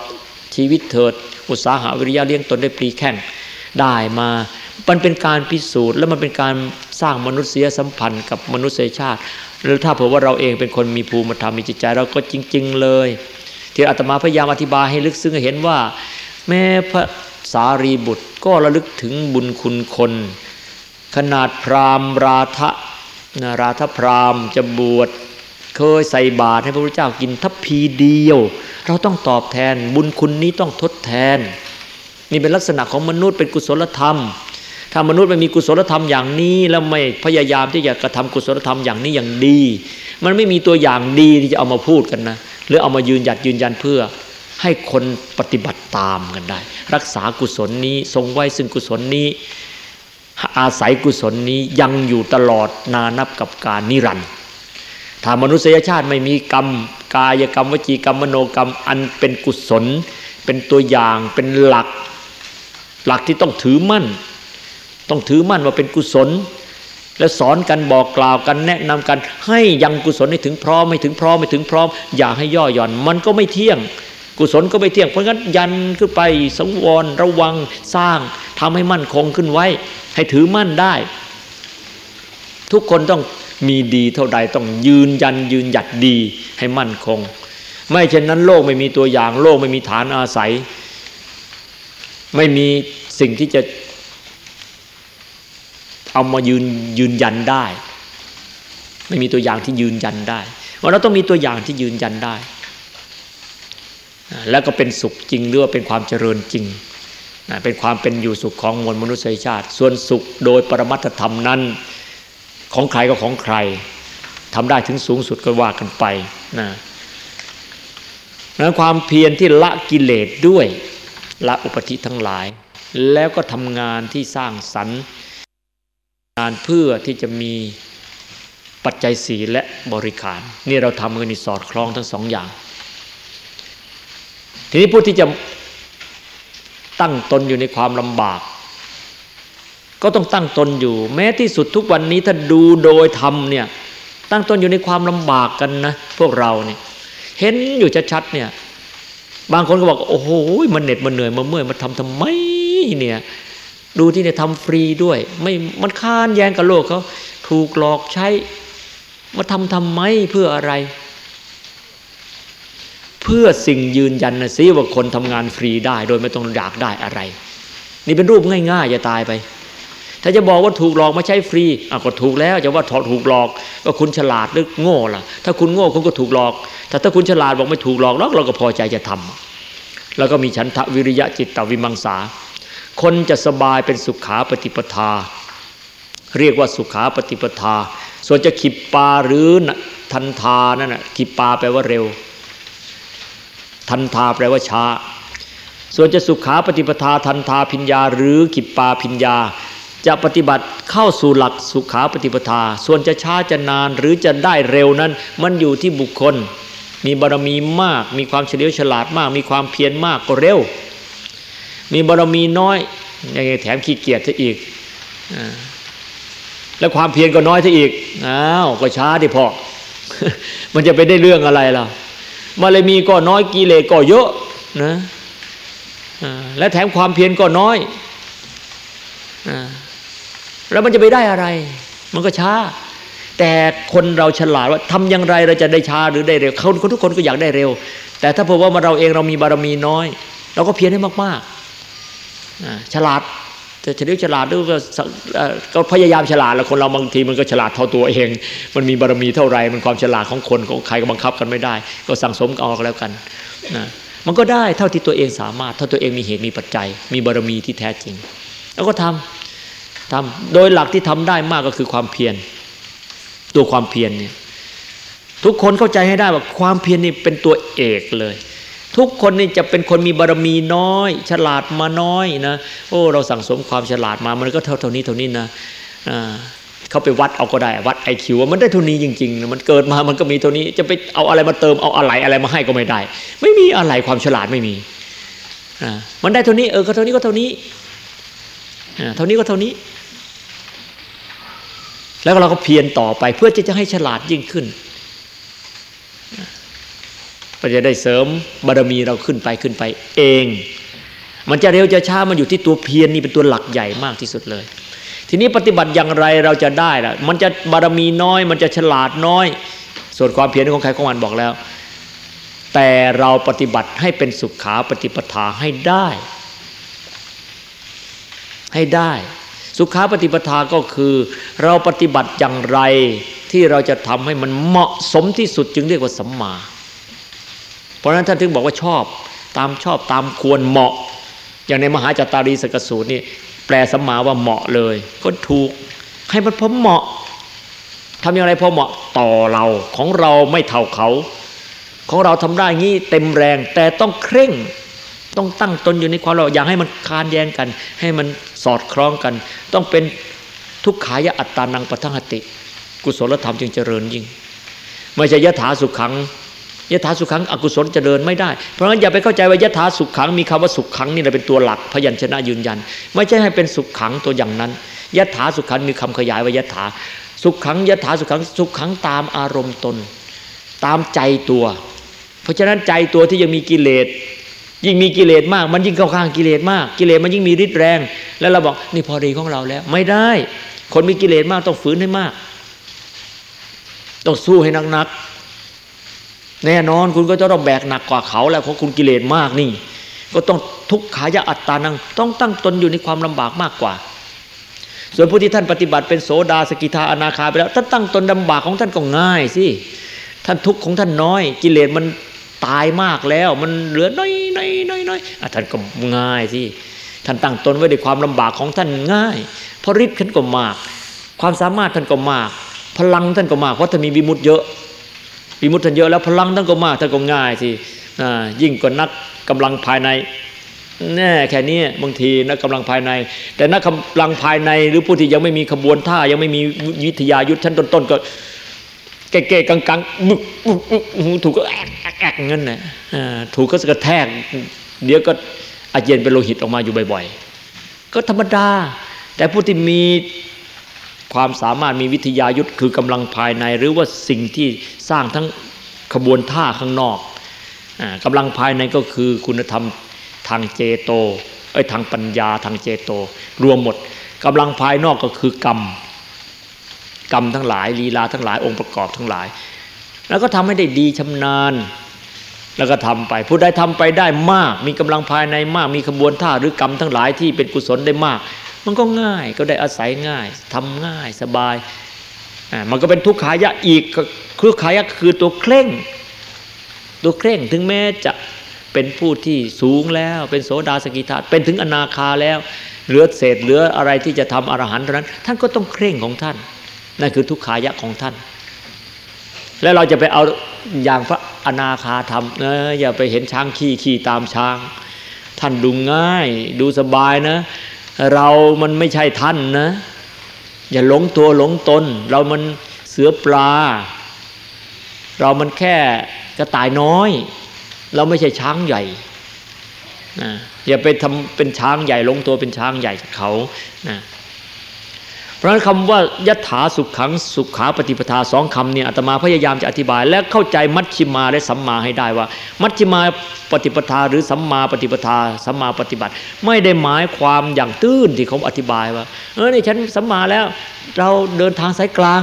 ชีวิตเถิด อุตสาหะวิริยะเลี้ยงตนได้ปรีแข่งได้มามันเป็นการพิสูจน์ และมันเป็นการสร้างมนุษยสัมพันธ์กับมนุษยชาติ หรือถ้าเผื่อว่าเราเองเป็นคนมีภูมิธรรมมีจิตใจเราก็จริง ๆ เลย ที่อาตมาพยายามอธิบายให้ลึกซึ้งเห็นว่า แม้พระ สารีบุตรก็ระลึกถึงบุญคุณคน ขนาดพรามราทะนาราทพรามจะบวชเคยใส่บาตรให้พระพุทธเจ้ากินทัพพีเดียว เราต้องตอบแทนบุญคุณนี้ต้องทดแทน นี่เป็นลักษณะของมนุษย์เป็นกุศลธรรม ถ้ามนุษย์ไม่มีกุศลธรรมอย่างนี้ แล้วไม่พยายามที่จะกระทำกุศลธรรมอย่างนี้อย่างดี มันไม่มีตัวอย่างดีที่จะเอามาพูดกันนะหรือเอามายืนหยัดยืนยันเพื่อ ให้คนปฏิบัติตามกันได้ รักษากุศลนี้ทรงไว้ซึ่งกุศลนี้ อาศัยกุศลนี้ยังอยู่ตลอดนานับกับการนิรันดร์ถ้ามนุษยชาติไม่มีกรรม กายกรรมวจีกรรมมโนกรรม อันเป็นกุศล เป็นตัวอย่างเป็นหลัก หลักที่ต้องถือมั่น ต้องถือมั่นว่าเป็นกุศล และสอนกันบอกกล่าวกันแนะนำกัน ให้ยังกุศลให้ถึงพร้อมไม่ถึงพร้อมไม่ถึงพร้อม อย่าให้ย่อหย่อน มันก็ไม่เที่ยง กุศลก็ไม่เที่ยงเพราะงั้นยันขึ้นไปสังวรระวังสร้างทำให้มั่นคงขึ้นไว้ ให้ถือมั่นได้ ทุกคนต้องมีดีเท่าใดต้องยืนยันยืนหยัดดีให้มั่นคง ไม่เช่นนั้นโลกไม่มีตัวอย่าง โลกไม่มีฐานอาศัย ไม่มีสิ่งที่จะเอามายืนยืนยันได้ ไม่มีตัวอย่างที่ยืนยันได้ว่าเราต้องมีตัวอย่างที่ยืนยันได้ แล้วก็เป็นสุขจริงหรือว่าเป็นความเจริญจริง เป็นความเป็นอยู่สุขของมวลมนุษยชาติ ส่วนสุขโดยปรมัตธรรมนั้นของใครก็ของใครทำได้ถึงสูงสุดก็ว่ากันไปนะนั้นความเพียรที่ละกิเลสด้วยละอุปธิทั้งหลาย แล้วก็ทำงานที่สร้างสรรค์งานเพื่อที่จะมีปัจจัยสีและบริการ นี่เราทำกันนี่สอดคล้องทั้งสองอย่าง ทีนี้ผู้ที่จะตั้งตนอยู่ในความลำบาก ก็ต้องตั้งตนอยู่ แม้ที่สุดทุกวันนี้ถ้าดูโดยธรรมเนี่ยตั้งตนอยู่ในความลำบากกันนะพวกเราเนี่ยเห็นอยู่ชัดๆเนี่ยบางคนก็บอกโอ้โหมันเหน็ดมันเหนื่อยมันเมื่อยมันทำทำไมเนี่ยดูที่เนี่ยทำฟรีด้วย ไม่มันค้านแย้งกับโลกเขาถูกหลอกใช้มาทำทำไมเพื่ออะไร เพื่อสิ่งยืนยันนะสิว่าคนทำงานฟรีได้ โดยไม่ต้องอยากได้อะไร นี่เป็นรูปง่ายๆจะตายไป ถ้าจะบอกว่าถูกหลอกมาใช้ฟรีอะก็ถูกแล้วจะว่าถูกหลอกก็คุณฉลาดหรือโง่ล่ะ ถ้าคุณโง่คุณก็ถูกหลอก แต่ถ้าคุณฉลาดบอกไม่ถูกหลอกแล้วเราก็พอใจจะทำแล้วก็มีฉันทะวิริยะจิตตวิมังสา คนจะสบายเป็นสุขาปฏิปทา เรียกว่าสุขาปฏิปทา ส่วนจะขิปปาหรือทันทานั่นน่ะขิปปาแปลว่าเร็ว ทันทาแปลว่าช้า ส่วนจะสุขาปฏิปทาทันทาพิญญา หรือขิปปาพิญญา จะปฏิบัติเข้าสู่หลักสุขาปฏิปทา ส่วนจะช้าจะนานหรือจะได้เร็วนั้น มันอยู่ที่บุคคล มีบารมีมาก มีความเฉลียวฉลาดมาก มีความเพียรมากก็เร็ว มีบารมีน้อยยังแถมขี้เกียจซะอีกแล้วความเพียรก็น้อยซะอีกอ้าวก็ช้าดิพอมันจะไปได้เรื่องอะไรล่ะ มาเลยมีก็น้อยกิเลสก็เยอะนะและแถมความเพียรก็น้อยแล้วมันจะไปได้อะไร มันก็ช้า แต่คนเราฉลาดว่าทำอย่างไรเราจะได้ช้าหรือได้เร็วคนทุกคนก็อยากได้เร็ว แต่ถ้าพบว่ามาเราเองเรามีบารมีน้อย เราก็เพียรให้มากๆฉลาด จะเฉลียวฉลาดด้วยก็พยายามฉลาดแล้วคนเราบางทีมันก็ฉลาดเท่าตัวเอง มันมีบารมีเท่าไรมันความฉลาดของคนของใครก็บังคับกันไม่ได้ ก็สั่งสมเอาแล้วกันนะมันก็ได้เท่าที่ตัวเองสามารถ เท่าตัวเองมีเหตุมีปัจจัย มีบารมีที่แท้จริง แล้วก็ทำทำโดยหลักที่ทำได้มากก็คือความเพียรตัวความเพียรเนี่ยทุกคนเข้าใจให้ได้ว่าความเพียรนี่เป็นตัวเอกเลย ทุกคนนี่จะเป็นคนมีบารมีน้อย ฉลาดมาน้อยนะโอ้เราสั่งสมความฉลาดมามันก็เท่าเท่านี้เท่านี้นะเขาไปวัดเอาก็ได้วัดไอคิวว่ามันได้เท่านี้จริงๆนะมันเกิดมามันก็มีเท่านี้จะไปเอาอะไรมาเติมเอาอะไรอะไรมาให้ก็ไม่ได้ ไม่มีอะไรความฉลาดไม่มีมันได้เท่านี้เออก็เท่านี้ก็เท่านี้เท่านี้ก็เท่านี้ แล้วเราก็เพียรต่อไปเพื่อที่จะให้ฉลาดยิ่งขึ้น ก็จะได้เสริมบารมีเราขึ้นไปขึ้นไป เอง มันจะเร็วจะช้ามันอยู่ที่ตัวเพียรนี่เป็นตัวหลักใหญ่มากที่สุดเลย ทีนี้ปฏิบัติอย่างไรเราจะได้ล่ะ มันจะบารมีน้อย มันจะฉลาดน้อย ส่วนความเพียรของใครของมันบอกแล้ว แต่เราปฏิบัติให้เป็นสุขขาปฏิปทาให้ได้ ให้ได้ สุขาปฏิปทาก็คือ เราปฏิบัติอย่างไรที่เราจะทำให้มันเหมาะสมที่สุดจึงเรียกว่าสัมมา เพราะนั้นท่านถึงบอกว่าชอบตามชอบตามควรเหมาะ อย่างในมหาจัตตารีสกสูตรนี่แปลสมมาว่าเหมาะเลย ก็ถูกให้มันพอเหมาะทำอย่างไรพอเหมาะต่อเราของเราไม่เท่าเขา ของเราทำได้งี้เต็มแรงแต่ต้องเคร่งต้องตั้งตนอยู่ในความเราอย่าให้มันคานแย้งกัน ให้มันสอดคล้องกัน ต้องเป็นทุกขายะอัตตานังปทังหติ กุศลธรรมจึงเจริญยิ่งไม่ใช่ยะถาสุขขัง ยถาสุขังอกุศลจะเดินไม่ได้ เพราะฉะนั้นอย่าไปเข้าใจว่ายถาสุขขังมีคำว่าสุขขังนี่แหละเป็นตัวหลักพยัญชนะยืนยัน ไม่ใช่ให้เป็นสุขขังตัวอย่างนั้นยถาสุขังมีคำขยายว่ายถาสุขขังยถาสุขังสุขขังตามอารมณ์ตน ตามใจตัว เพราะฉะนั้นใจตัวที่ยังมีกิเลสยิ่งมีกิเลสมาก มันยิ่งเข้าข้างกิเลสมากกิเลสมันยิ่งมีฤทธิ์แรง แล้วเราบอกนี่พอดีของเราแล้ว ไม่ได้ คนมีกิเลสมากต้องฝืนให้มาก ต้องสู้ให้นักๆ แน่นอนคุณก็จะต้องแบกหนักกว่าเขาแล้วเพราะคุณกิเลสมากนี่ ก็ต้องทุกขายะอัตตานัง ต้องตั้งตนอยู่ในความลำบากมากกว่า ส่วนผู้ที่ท่านปฏิบัติเป็นโสดาสกิทาอนาคาไปแล้วท่านตั้งตนลำบากของท่านก็ง่ายสิท่านทุกข์ของท่านน้อย กิเลสมันตายมากแล้ว มันเหลือน้อยน้อยน้อยน้อยท่านก็ง่ายสิท่านตั้งตนไว้ด้วยความลำบากของท่านง่ายเพราะฤทธิ์ท่านก็มาก ความสามารถท่านก็มาก พลังท่านก็มากเพราะท่านมีบิมุตเยอะ บิมุตท่านเยอะแล้วพลังท่านก็มากท่านก็ง่ายสิยิ่งกว่านักกำลังภายในแน่แค่นี้บางทีนักกำลังภายใน แต่นักกำลังภายในหรือผู้ที่ยังไม่มีขบวนท่ายังไม่มีวิทยายุทธชั้นต้นๆก็เก๋ๆกังๆบึกถูกก็แอกแอกงั้นนะถูกก็กระแทก เดี๋ยวก็อาเจียนเป็นโลหิตออกมาอยู่บ่อย ๆ ก็ธรรมดา แต่ผู้ที่มี ความสามารถมีวิทยายุทธคือกำลังภายใน หรือว่าสิ่งที่สร้างทั้งขบวนท่าข้างนอกกำลังภายในก็คือคุณธรรมทางเจโตไอ้ทางปัญญาทางเจโต รวมหมดกำลังภายนอกก็คือกรรมกรรมทั้งหลายลีลาทั้งหลายองค์ประกอบทั้งหลาย แล้วก็ทำให้ได้ดีชำนาญ แล้วก็ทำไป ผู้ใดทำไปได้มาก มีกำลังภายในมาก มีขบวนท่าหรือกรรมทั้งหลายที่เป็นกุศลได้มาก มันก็ง่ายก็ได้อาศัยง่ายทำง่ายสบายอ่ามันก็เป็นทุกขายะอีกคือขายะคือตัวเคร่ง ตัวเคร่งถึงแม้จะเป็นผู้ที่สูงแล้ว เป็นโสดาสกิทาเป็นถึงอนาคาแล้ว เหลือเศษเหลืออะไรที่จะทำอรหันต์เท่านั้น ท่านก็ต้องเคร่งของท่านนั่นคือทุกขายะของท่าน แล้วเราจะไปเอาอย่างพระอนาคาทำนะอย่าไปเห็นช้างขี่ขี่ตามช้าง ท่านดูง่าย ดูสบายนะ เรามันไม่ใช่ท่านนะ อย่าหลงตัวหลงตน เรามันเสือปลา เรามันแค่กระต่ายน้อย เราไม่ใช่ช้างใหญ่นะอย่าไปทำเป็นช้างใหญ่หลงตัวเป็นช้างใหญ่เขานะ เพราะนั้นคำว่ายถาสุขขังสุขขาปฏิปทาสองคำเนี่ยอาตมาพยายามจะอธิบาย และเข้าใจมัชชิมาและสัมมาให้ได้ว่า มัชชิมาปฏิปทาหรือสัมมาปฏิปทาสัมมาปฏิบัติ ไม่ได้หมายความอย่างตื้นที่เขาอธิบายว่า เออนี่ฉันสัมมาแล้วเราเดินทางสายกลาง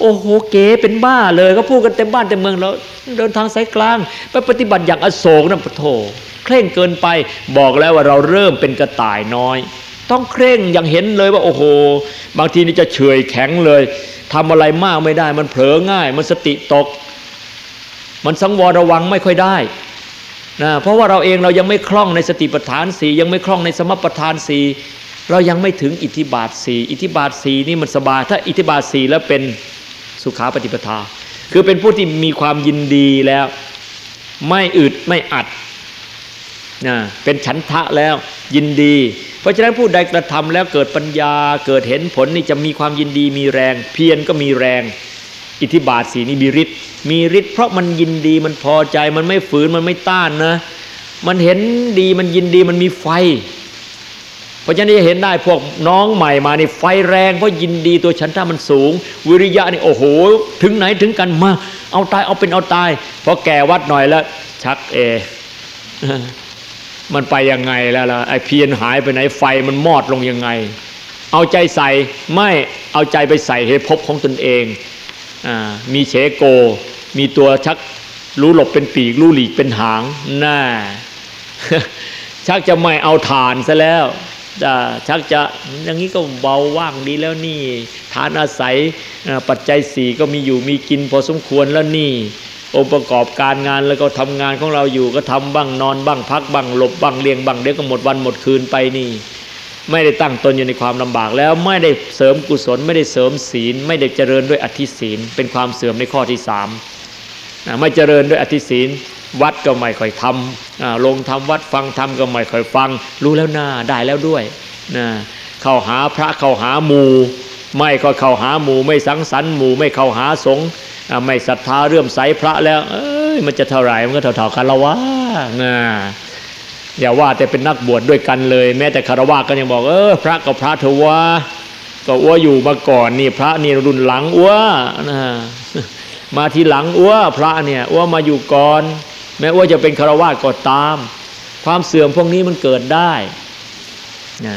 โอ้โหเก๋เป็นบ้าเลยก็พูดกันเต็มบ้านเต็มเมืองแล้วเดินทางสายกลาง ไปปฏิบัติอย่างอโศกนั่นปะโถเคร่งเกินไปบอกแล้วว่าเราเริ่มเป็นกระต่ายน้อย ต้องเคร่งอย่างเห็นเลยว่าโอ้โห บางทีนี่จะเฉยแข็งเลยทำอะไรมากไม่ได้ มันเผลอง่าย มันสติตก มันสังวรระวังไม่ค่อยได้นะเพราะว่าเราเองเรายังไม่คล่องในสติปัฏฐานสียังไม่คล่องในสมปัฏฐานสีเรายังไม่ถึงอิทธิบาทสีอิทธิบาทสีนี่มันสบาย ถ้าอิทธิบาทสีแล้วเป็นสุขาปฏิปทา คือเป็นผู้ที่มีความยินดีแล้ว ไม่อึดไม่อัด นะเป็นฉันทะแล้วยินดี เพราะฉะนั้นผู้ใดกระทำแล้วเกิดปัญญาเกิดเห็นผลนี่จะมีความยินดีมีแรง เพียรก็มีแรง อิทธิบาทสีนี้มีฤทธิ์มีฤทธิ์เพราะมันยินดีมันพอใจมันไม่ฝืนมันไม่ต้านนะ มันเห็นดีมันยินดีมันมีไฟ เพราะฉะนั้นจะเห็นได้พวกน้องใหม่มานี่ไฟแรงเพราะยินดีตัวฉันถ้ามันสูง วิริยะนี่โอ้โห ถึงไหนถึงกันมา เอาตายเอาเป็นเอาตายพอแก่วัดหน่อยแล้วชักเอ มันไปยังไงแล้วล่ะไอ้เพียนหายไปไหนไฟมันมอดลงยังไง เอาใจใส่ไม่เอาใจไปใส่ให้พบของตนเองอมีเชโก มีตัวชักรู้หลบเป็นปีกรู้หลีกเป็นหางน่าชักจะไม่เอาฐานซะแล้วชักจะอย่างนี้ก็เบาว่างดีแล้วนี่ ฐานอาศัยปัจจัยสี่ก็มีอยู่มีกินพอสมควรแล้วนี่ องค์ประกอบการงานแล้วก็ทำงานของเราอยู่ก็ทำบ้างนอนบ้างพักบ้างหลบบ้างเลี้ยงบ้างเดี๋ยวก็หมดวันหมดคืนไปนี่ ไม่ได้ตั้งตนอยู่ในความลำบากแล้วไม่ได้เสริมกุศลไม่ได้เสริมศีล ไม่ได้เจริญด้วยอธิศีล เป็นความเสื่อมในข้อที่สามไม่เจริญด้วยอธิศีลวัดก็ไม่ค่อยทำลงทำวัดฟังทำก็ไม่ค่อยฟัง รู้แล้วหน้าได้แล้วด้วยนะเข้าหาพระเข้าหาหมู่ ไม่ก็เข้าหาหมู่ไม่สังสรรค์หมู่ไม่เข้าหาสงฆ์ ไม่ศรัทธาเรื่มใสพระแล้ว เอ้ยมันจะเท่าไหร่มันก็เท่าๆกันละวะนะอย่าว่าแต่เป็นนักบวชดด้วยกันเลย แม้แต่คารวะก็ยังบอกเออพระกับพระเถอะวะก็อ้วอยู่มาก่อนนี่พระนี่รุ่นหลังอ้วนะมาทีหลังอ้วพระเนี่ยอ้วมาอยู่ก่อน แม้อ้วจะเป็นคารวะก็ตาม ความเสื่อมพวกนี้มันเกิดได้นะ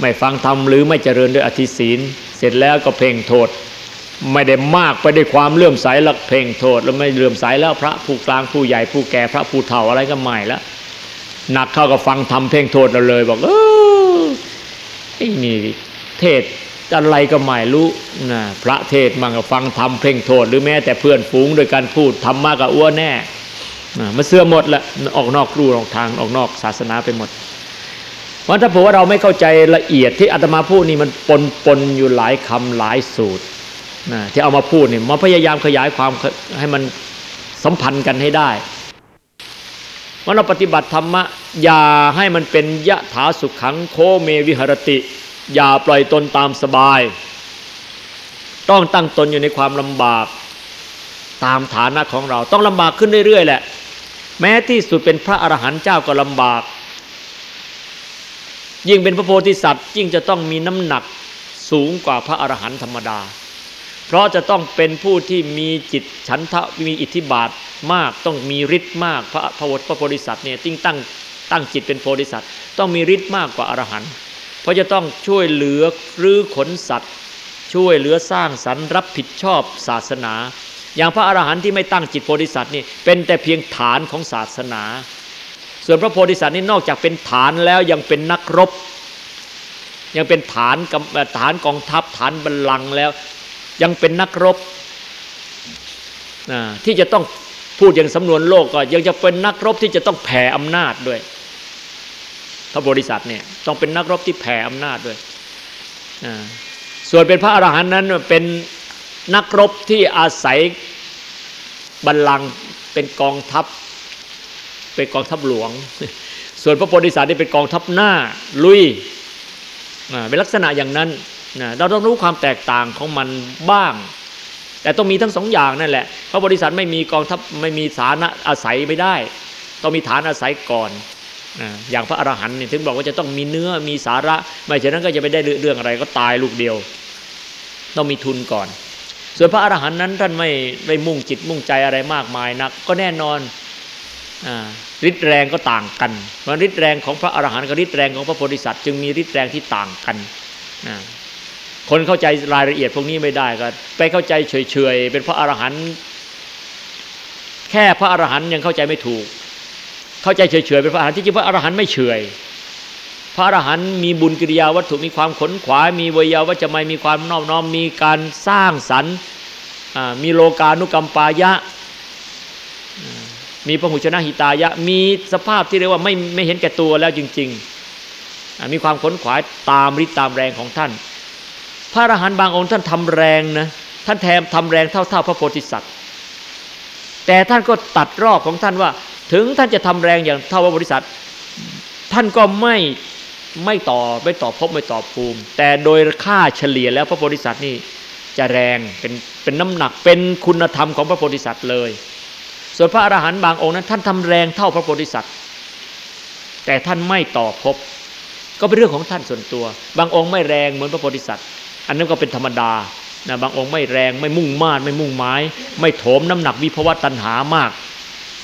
ไม่ฟังธรรมหรือไม่เจริญด้วยอธิศีลเสร็จแล้วก็เพ่งโทษ ไม่ได้มากไปด้วยความเลื่อมใสละเพ่งโทษแล้วไม่เลื่อมใสแล้วพระผู้กลางผู้ใหญ่ผู้แก่พระผู้เฒ่าอะไรก็ไม่แล้วหนักเข้ากับฟังทำเพ่งโทษเราเลย บอกเออไอ้นี่เทศอะไรก็ไม่รู้นะพระเทศมันก็ฟังทำเพ่งโทษ หรือแม้แต่เพื่อนฝูงโดยการพูดทำมากกับอ้วนแน่มันเสื่อหมดละออกนอกรูออกทางออกนอกศาสนาไปหมดเพราะถ้าผื่อว่าเราไม่เข้าใจละเอียดที่อาตมาพูดนี่มันปนปนอยู่หลายคำหลายสูตร นะที่เอามาพูดเนี่ยมาพยายามขยายความให้มันสัมพันธ์กันให้ได้ว่าเราปฏิบัติธรรมะอย่าให้มันเป็นยะถาสุขขังโคเมวิหรติ อย่าปล่อยตนตามสบาย ต้องตั้งตนอยู่ในความลำบากตามฐานะของเราต้องลำบากขึ้นเรื่อยๆแหละ แม้ที่สุดเป็นพระอรหันต์เจ้าก็ลำบาก ยิ่งเป็นพระโพธิสัตว์ยิ่งจะต้องมีน้ำหนักสูงกว่าพระอรหันต์ธรรมดา เพราะจะต้องเป็นผู้ที่มีจิตฉันทะมีอิทธิบาทมาก ต้องมีฤทธิ์มากพระพระพระโพธิสัตว์เนี่ยติ้งตั้งตั้งจิตเป็นโพธิสัตว์ต้องมีฤทธิ์มากกว่าอรหันต์เพราะจะต้องช่วยเหลือรื้อขนสัตว์ ช่วยเหลือสร้างสรรรับผิดชอบศาสนา อย่างพระอรหันต์ที่ไม่ตั้งจิตโพธิสัตว์นี่เป็นแต่เพียงฐานของศาสนา ส่วนพระโพธิสัตว์นี่นอกจากเป็นฐานแล้วยังเป็นนักรบยังเป็นฐานฐานกองทัพฐานบัลลังก์แล้ว ยังเป็นนักรบที่จะต้องพูดอย่างสำนวนโลกก็ยังจะเป็นนักรบที่จะต้องแผ่อำนาจด้วยพระโพธิสัตว์เนี่ยต้องเป็นนักรบที่แผ่อำนาจด้วยส่วนเป็นพระอรหันต์นั้นเป็นนักรบที่อาศัยบัลลังก์เป็นกองทัพ เป็นกองทัพหลวง ส่วนพระโพธิสัตว์นี่เป็นกองทัพหน้าลุยเป็นลักษณะอย่างนั้น เราต้องรู้ความแตกต่างของมันบ้าง แต่ต้องมีทั้งสองอย่างนั่นแหละเพราะโพธิสัตว์ไม่มีกองทัพไม่มีฐานะอาศัยไม่ได้ ต้องมีฐานอาศัยก่อนอย่างพระอรหันต์นี่ถึงบอกว่าจะต้องมีเนื้อมีสาระ ไม่เช่นนั้นก็จะไม่ได้เรื่องอะไรก็ตายลูกเดียว ต้องมีทุนก่อน ส่วนพระอรหันต์นั้นท่านไม่ไม่มุ่งจิตมุ่งใจอะไรมากมายนัก ก็แน่นอนฤทธิ์แรงก็ต่างกันเพราะฤทธิ์แรงของพระอรหันต์กับฤทธิ์แรงของพระโพธิสัตว์จึงมีฤทธิ์แรงที่ต่างกัน คนเข้าใจรายละเอียดพวกนี้ไม่ได้ก็ไปเข้าใจเฉยๆเป็นพระอรหันต์แค่พระอรหันต์ยังเข้าใจไม่ถูก เข้าใจเฉยๆเป็นพระอรหันต์ที่จริงพระอรหันต์ไม่เฉยพระอรหันต์มีบุญกิริยาวัตถุมีความขนขวายมีวิยาวัจไม่มีความนอบน้อมมีการสร้างสรรค์มีโลกานุกรรมปายะ มีพระหุชนะหิตายะ มีสภาพที่เรียกว่าไม่ไม่เห็นแก่ตัวแล้วจริง ๆ มีความขนขวายตามฤทธิ์ตามแรงของท่าน พระอรหันต์บางองค์ท่านทำแรงนะท่านแทมทำแรงเท่าๆพระโพธิสัตว์ แต่ท่านก็ตัดรอบของท่านว่า ถึงท่านจะทำแรงอย่างเท่าพระบริษัทท่านก็ไม่ไม่ต่อไม่ต่อพบไม่ต่อภูมิ แต่โดยค่าเฉลี่ยแล้วพระโพธิสัตว์นี่จะแรงเป็นเป็นน้ำหนักเป็นคุณธรรมของพระโพธิสัตว์เลย ส่วนพระอรหันต์บางองค์นั้น ท่านทำแรงเท่าพระโพธิสัตว์ แต่ท่านไม่ต่อพบ ก็เป็นเรื่องของท่านส่วนตัว บางองค์ไม่แรงเหมือนพระโพธิสัตว์ อันนั้นก็เป็นธรรมดานะบางองค์ไม่แรงไม่มุ่งมาดไม่มุ่งไม้ไม่โถมน้ำหนักวิภวตัณหามาก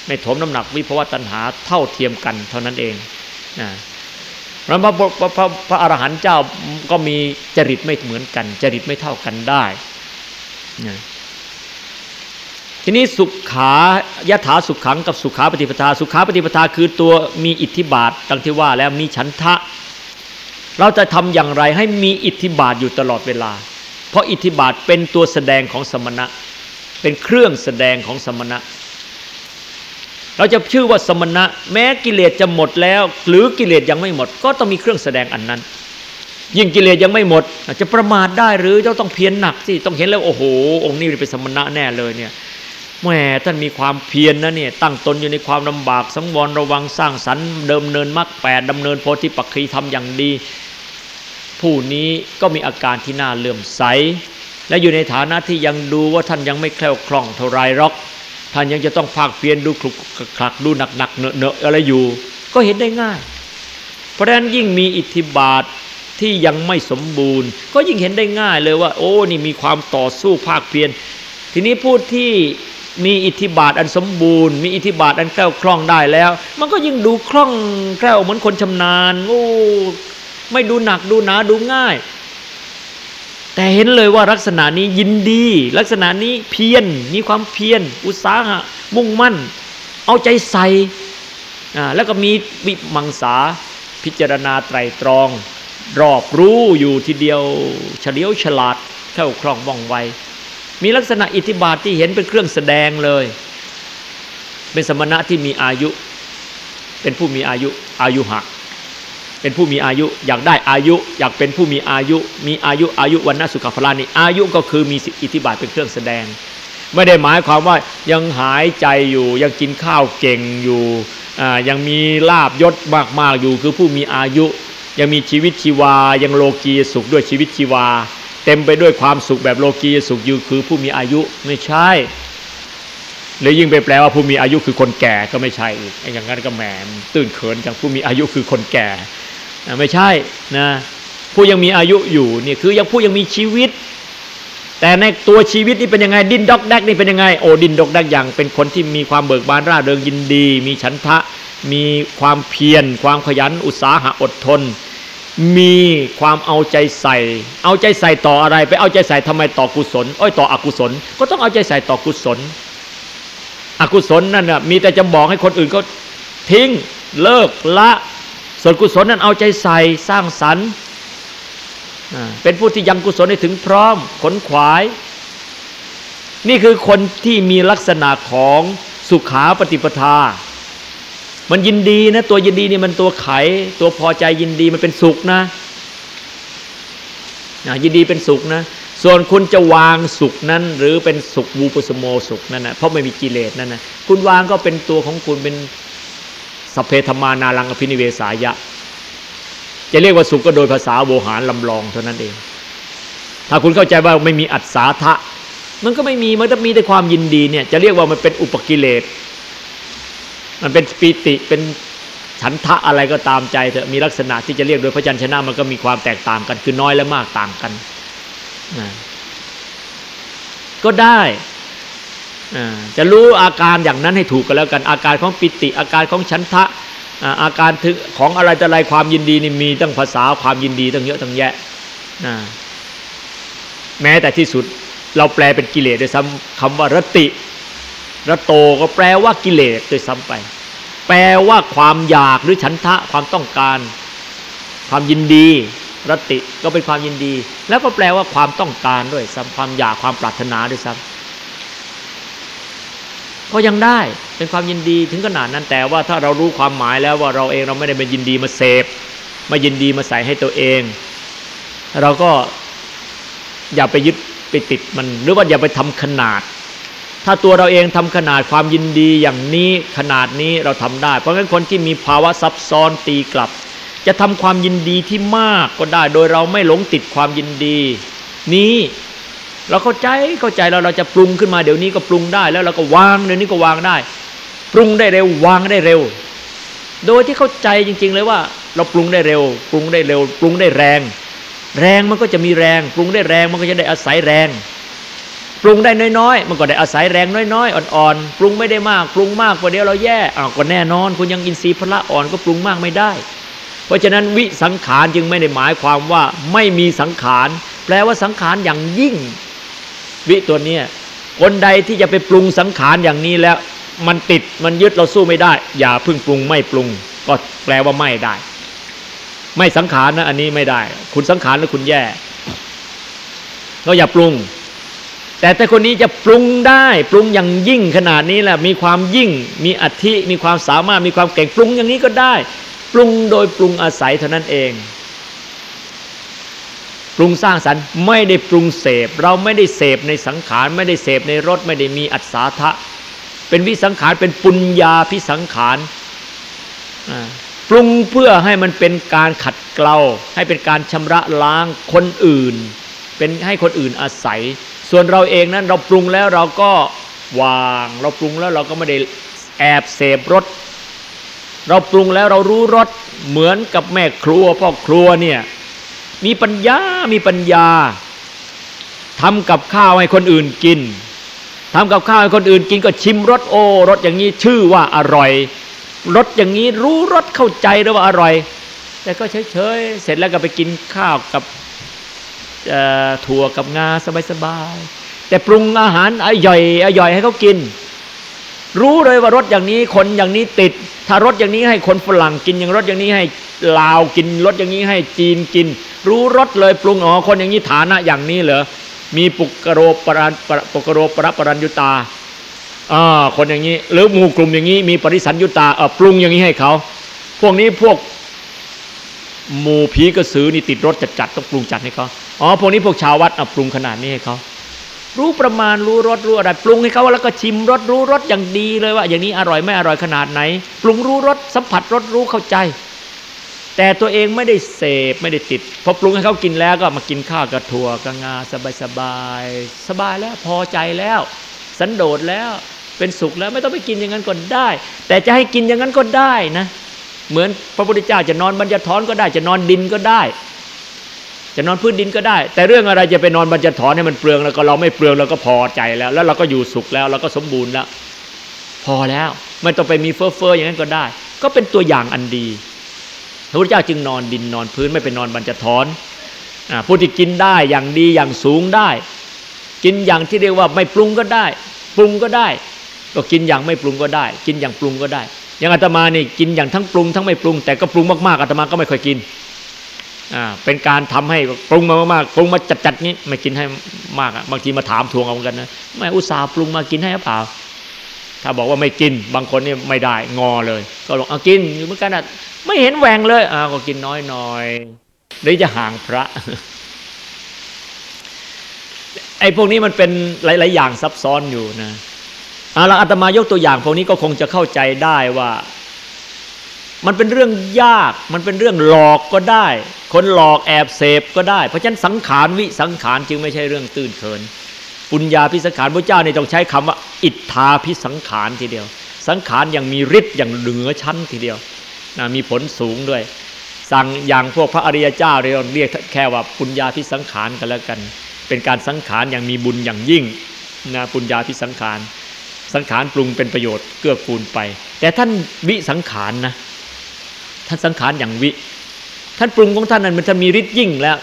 ไม่โถมน้ำหนักวิภวตัณหาเท่าเทียมกันเท่านั้นเองนะพระพระพระพระอรหันต์เจ้าก็มีจริตไม่เหมือนกัน จริตไม่เท่ากันได้นะทีนี้สุขายถาสุขขังกับสุขาปฏิปทา สุขาปฏิปทาคือตัวมีอิทธิบาทดังที่ว่าแล้วมีฉันทะ เราจะทำอย่างไรให้มีอิทธิบาทอยู่ตลอดเวลา เพราะอิทธิบาทเป็นตัวแสดงของสมณะ เป็นเครื่องแสดงของสมณะ เราจะชื่อว่าสมณะ แม้กิเลสจะหมดแล้ว หรือกิเลสยังไม่หมด ก็ต้องมีเครื่องแสดงอันนั้น ยิ่งกิเลสยังไม่หมดจะประมาทได้หรือเจ้าต้องเพียรหนักสิต้องเห็นแล้วโอ้โห องค์นี้เป็นสมณะแน่เลยเนี่ยแหมท่านมีความเพียรนนะเนี่ยตั้งตนอยู่ในความลำบากสังวรระวังสร้างสรรค์เดิมเนินมรรคแปดดำเนินโพธิปักขีทำอย่างดี ผู้นี้ก็มีอาการที่น่าเลื่อมใส และอยู่ในฐานะที่ยังดูว่าท่านยังไม่แคล่วคล่องเท่าไรหรอก ท่านยังจะต้องภาคเพียรดูคลุกคลักดูหนักหนักเนอะเนอะอะไรอยู่ ก็เห็นได้ง่าย เพราะฉะนั้นยิ่งมีอิทธิบาทที่ยังไม่สมบูรณ์ ก็ยิ่งเห็นได้ง่ายเลยว่า โอ้นี่มีความต่อสู้ภาคเพียรทีนี้พูดที่มีอิทธิบาทอันสมบูรณ์ มีอิทธิบาทอันแกล้วคล่องได้แล้ว มันก็ยิ่งดูคล่องแกล้วเหมือนคนชำนาญ โอ้ ไม่ดูหนักดูหนาดูง่าย แต่เห็นเลยว่าลักษณะนี้ยินดี ลักษณะนี้เพียรมีความเพียรอุตสาหะมุ่งมั่น เอาใจใส่แล้วก็มีวิมังสาพิจารณาไตรตรอง รอบรู้อยู่ทีเดียวเฉลียวฉลาดเข้าคล่องว่องไว มีลักษณะอิทธิบาทที่เห็นเป็นเครื่องแสดงเลย เป็นสมณะที่มีอายุ เป็นผู้มีอายุอายุหัก เป็นผู้มีอายุ อยากได้อายุ อยากเป็นผู้มีอายุ มีอายุอายุวันนสุขภลานี่อายุก็คือมีอิทธิบาทเป็นเครื่องแสดง ไม่ได้หมายความว่ายังหายใจอยู่ยังกินข้าวเก่งอยู่ยังมีลาบยศมากๆอยู่คือผู้มีอายุ ยังมีชีวิตชีวา ยังโลกีสุขด้วยชีวิตชีวา เต็มไปด้วยความสุขแบบโลกีสุขอยู่คือผู้มีอายุไม่ใช่เลยยิ่งไปแปลว่าผู้มีอายุคือคนแก่ก็ไม่ใช่อีกอย่างนั้นก็แหมตื่นเขินจังผู้มีอายุคือคนแก่ ไม่ใช่นะผู้ยังมีอายุอยู่นี่คือยังผู้ยังมีชีวิต แต่ในตัวชีวิตนี่เป็นยังไงดินดอกแดกนี่เป็นยังไงโอ้ดินดอกแดกอย่างเป็นคนที่มีความเบิกบานร่าเริงยินดี มีฉันทะ มีความเพียร ความขยันอุตสาหะอดทน มีความเอาใจใส่ เอาใจใส่ต่ออะไรไปเอาใจใส่ทำไมต่อกุศลอ้อยต่ออกุศล ก็ต้องเอาใจใส่ต่อกุศล อกุศลนั่นน่ะมีแต่จะบอกให้คนอื่นเขาทิ้งเลิกละ ส่วนกุศลนั้นเอาใจใส่สร้างสรรค์เป็นผู้ที่ยังกุศลให้ถึงพร้อมขนขวาย นี่คือคนที่มีลักษณะของสุขาปฏิปทา มันยินดีนะ ตัวยินดีนี่มันตัวไข ตัวพอใจยินดีมันเป็นสุขนะยินดีเป็นสุขนะ ส่วนคุณจะวางสุขนั้น หรือเป็นสุขวูปสโมสุขนั่นนะเพราะไม่มีกิเลสนั่นนะคุณวางก็เป็นตัวของคุณเป็น สเพธมานาลังอภินิเวสายะ จะเรียกว่าสุขก็โดยภาษาโวหารลำลองเท่านั้นเอง ถ้าคุณเข้าใจว่าไม่มีอัศาทะมันก็ไม่มีมันจะมีแต่ความยินดีเนี่ย จะเรียกว่ามันเป็นอุปกิเลสมันเป็นปีติเป็นฉันทะอะไรก็ตามใจเถอะมีลักษณะที่จะเรียกโดยพระจันทร์ชนะมันก็มีความแตกต่างกันคือน้อยและมากต่างกันก็ได้ จะรู้อาการอย่างนั้นให้ถูกกันแล้วกัน อาการของปิติ อาการของฉันทะอาการถึงของอะไรแต่อะไรความยินดีนี่มีตั้งภาษาความยินดีตั้งเยอะตั้งแยะแม้แต่ที่สุดเราแปลเป็นกิเลสด้วยซ้ำคำว่ารติระโตก็แปลว่ากิเลสด้วยซ้ำไป แปลว่าความอยากหรือฉันทะความต้องการ ความยินดีรติก็เป็นความยินดี แล้วก็แปลว่าความต้องการด้วยซ้ำความอยากความปรารถนาด้วยซ้ำ ก็ยังได้เป็นความยินดีถึงขนาดนั้นแต่ว่าถ้าเรารู้ความหมายแล้วว่าเราเองเราไม่ได้เป็นยินดีมาเสพมายินดีมาใส่ให้ตัวเอง เราก็อย่าไปยึดไปติดมันหรือว่าอย่าไปทำขนาด ถ้าตัวเราเองทำขนาดความยินดีอย่างนี้ขนาดนี้เราทำได้ เพราะงั้นคนที่มีภาวะซับซ้อนตีกลับ จะทำความยินดีที่มากก็ได้ โดยเราไม่หลงติดความยินดี นี้ เราเข้าใจเข้าใจเราเราจะปรุงขึ้นมาเดี๋ยวนี้ก็ปรุงได้ แล้วเราก็วางเดี๋ยวนี้ก็วางได้ ปรุงได้เร็ววางได้เร็ว โดยที่เข้าใจจริง ๆ เลยว่า เราปรุงได้เร็ว ปรุงได้เร็ว ปรุงได้แรง แรงมันก็จะมีแรง ปรุงได้แรงมันก็จะได้อาศัยแรง ปรุงได้น้อยๆ มันก็ได้อาศัยแรงน้อยๆอ่อนๆปรุงไม่ได้มาก ปรุงมากกว่าเดียวเราแย่อ้าวก็แน่นอน คุณยังอินทรีย์พละอ่อนก็ปรุงมากไม่ได้ เพราะฉะนั้นวิสังขารจึงไม่ได้หมายความว่าไม่มีสังขารแปลว่าสังขารอย่างยิ่ง วิตัวเนี้ยคนใดที่จะไปปรุงสังขารอย่างนี้แล้ว มันติดมันยึดเราสู้ไม่ได้ อย่าพึ่งปรุงไม่ปรุง ก็แปลว่าไม่ได้ ไม่สังขารนะอันนี้ไม่ได้ คุณสังขารแล้วคุณแย่ก็อย่าปรุง แต่แต่คนนี้จะปรุงได้ปรุงอย่างยิ่งขนาดนี้แหละมีความยิ่ง มีอธิมีความสามารถมีความเก่งปรุงอย่างนี้ก็ได้ ปรุงโดยปรุงอาศัยเท่านั้นเอง ปรุงสร้างสรรค์ไม่ได้ปรุงเสพ เราไม่ได้เสพในสังขารไม่ได้เสพในรสไม่ได้มีอัศทะเป็นวิสังขารเป็นปุญญาพิสังขารปรุงเพื่อให้มันเป็นการขัดเกลาให้เป็นการชำระล้างคนอื่น เป็นให้คนอื่นอาศัย ส่วนเราเองนั้นเราปรุงแล้วเราก็วาง เราปรุงแล้วเราก็ไม่ได้แอบเสพรสเราปรุงแล้วเรารู้รสเหมือนกับแม่ครัวพ่อครัวเนี่ย มีปัญญา มีปัญญาทำกับข้าวให้คนอื่นกินทำกับข้าวให้คนอื่นกินก็ชิมรสโอ้รสอย่างนี้ชื่อว่าอร่อยรสอย่างนี้รู้รสเข้าใจแล้วว่าอร่อย แต่ก็เฉยๆเสร็จแล้วก็ไปกินข้าวกับถั่วกับงาสบายๆแต่ปรุงอาหารอร่อยอ่อยให้เขากิน รู้เลยว่ารสอย่างนี้คนอย่างนี้ติด ถ้ารสอย่างนี้ให้คนฝรั่งกินอย่างรสอย่างนี้ให้ลาวกินรสอย่างนี้ให้จีนกิน รู้รสเลยปรุงอ๋อคนอย่างนี้ฐานะอย่างนี้เหรอมีปุกโรปรันปุกโรปรปรัญยุตาอ่าคนอย่างนี้หรือหมู่กลุ่มอย่างนี้มีปริสัญยุตาเออปรุงอย่างนี้ให้เขาพวกนี้พวกหมู่ผีกระสือนี่ติดรสจัดจัดต้องปรุงจัดให้เขาอ๋อพวกนี้พวกชาววัดอะปรุงขนาดนี้ให้เขารู้ประมาณรู้รสรู้อะไรปรุงให้เขาแล้วก็ชิมรสรู้รสอย่างดีเลยว่า อย่างนี้อร่อยไม่อร่อยขนาดไหน ปรุงรู้รสสัมผัสรสรู้เข้าใจ แต่ตัวเองไม่ได้เสพไม่ได้ติดพอปรุงให้เขากินแล้วก็มากินข้าวกระถั่วกระงาสบายสบายสบายแล้วพอใจแล้ว สันโดษแล้วเป็นสุขแล้วไม่ต้องไปกินอย่างนั้นก็ได้ แต่จะให้กินอย่างนั้นก็ได้นะ เหมือนพระพุทธเจ้าจะนอนบรรยทอนก็ได้ จะนอนดินก็ได้ จะนอนพื้นดินก็ได้ แต่เรื่องอะไรจะไปนอนบรรยทอนให้มันเปลืองแล้วก็เราไม่เปลืองเราก็พอใจแล้ว แล้วเราก็อยู่สุขแล้วเราก็สมบูรณ์แล้ว พอแล้วไม่ต้องไปมีเฟ้อเฟ้ออย่างนั้นก็ได้ ก็เป็นตัวอย่างอันดี ระพุทธเจ้าจึงนอนดินนอนพื้นไม่ไปนอนบรรจทอนผู้ที่กินได้อย่างดีอย่างสูงได้ กินอย่างที่เรียกว่าไม่ปรุงก็ได้ ปรุงก็ได้ ก็กินอย่างไม่ปรุงก็ได้ กินอย่างปรุงก็ได้ อย่างอาตมานี่กินอย่างทั้งปรุงทั้งไม่ปรุง แต่ก็ปรุงมากๆอาตมาก็ไม่ค่อยกินเป็นการทำให้ปรุงมามากๆปรุงมาจัดๆนี้ไม่กินให้มากบางทีมาถามทวงเอากันนะไม่อุตส่าห์ปรุงมากินให้หรือเปล่า ถ้าบอกว่าไม่กินบางคนนี่ไม่ได้งอเลย ก็บอกเอากินอยู่เหมือนกันนะ ไม่เห็นแหวงเลยอ่าก็กินน้อยหน่อยหรือจะห่างพระ ไอ้พวกนี้มันเป็นหลาย ๆ อย่างซับซ้อนอยู่นะเอาละอาตมายกตัวอย่างพวกนี้ก็คงจะเข้าใจได้ว่า มันเป็นเรื่องยาก มันเป็นเรื่องหลอกก็ได้ คนหลอกแอบเสพก็ได้ เพราะฉะนั้นสังขารวิสังขารจึงไม่ใช่เรื่องตื้นเขิน ปุญญาพิสังขารพระเจ้าเนี่ยต้องใช้คำว่า อิทธาพิสังขารทีเดียว สังขารอย่างมีฤทธิ์อย่างเหนือชั้นทีเดียว นะมีผลสูงด้วย สั่งอย่างพวกพระอริยเจ้าเราเรียกแค่ว่าปุญญาพิสังขารกันแล้วกัน เป็นการสังขารอย่างมีบุญอย่างยิ่งนะปุญญาพิสังขาร สังขารปรุงเป็นประโยชน์เกื้อกูลไป แต่ท่านวิสังขารนะท่านสังขารอย่างวิ ท่านปรุงของท่านนั้นมันจะมีฤทธิ์ยิ่งแล้ว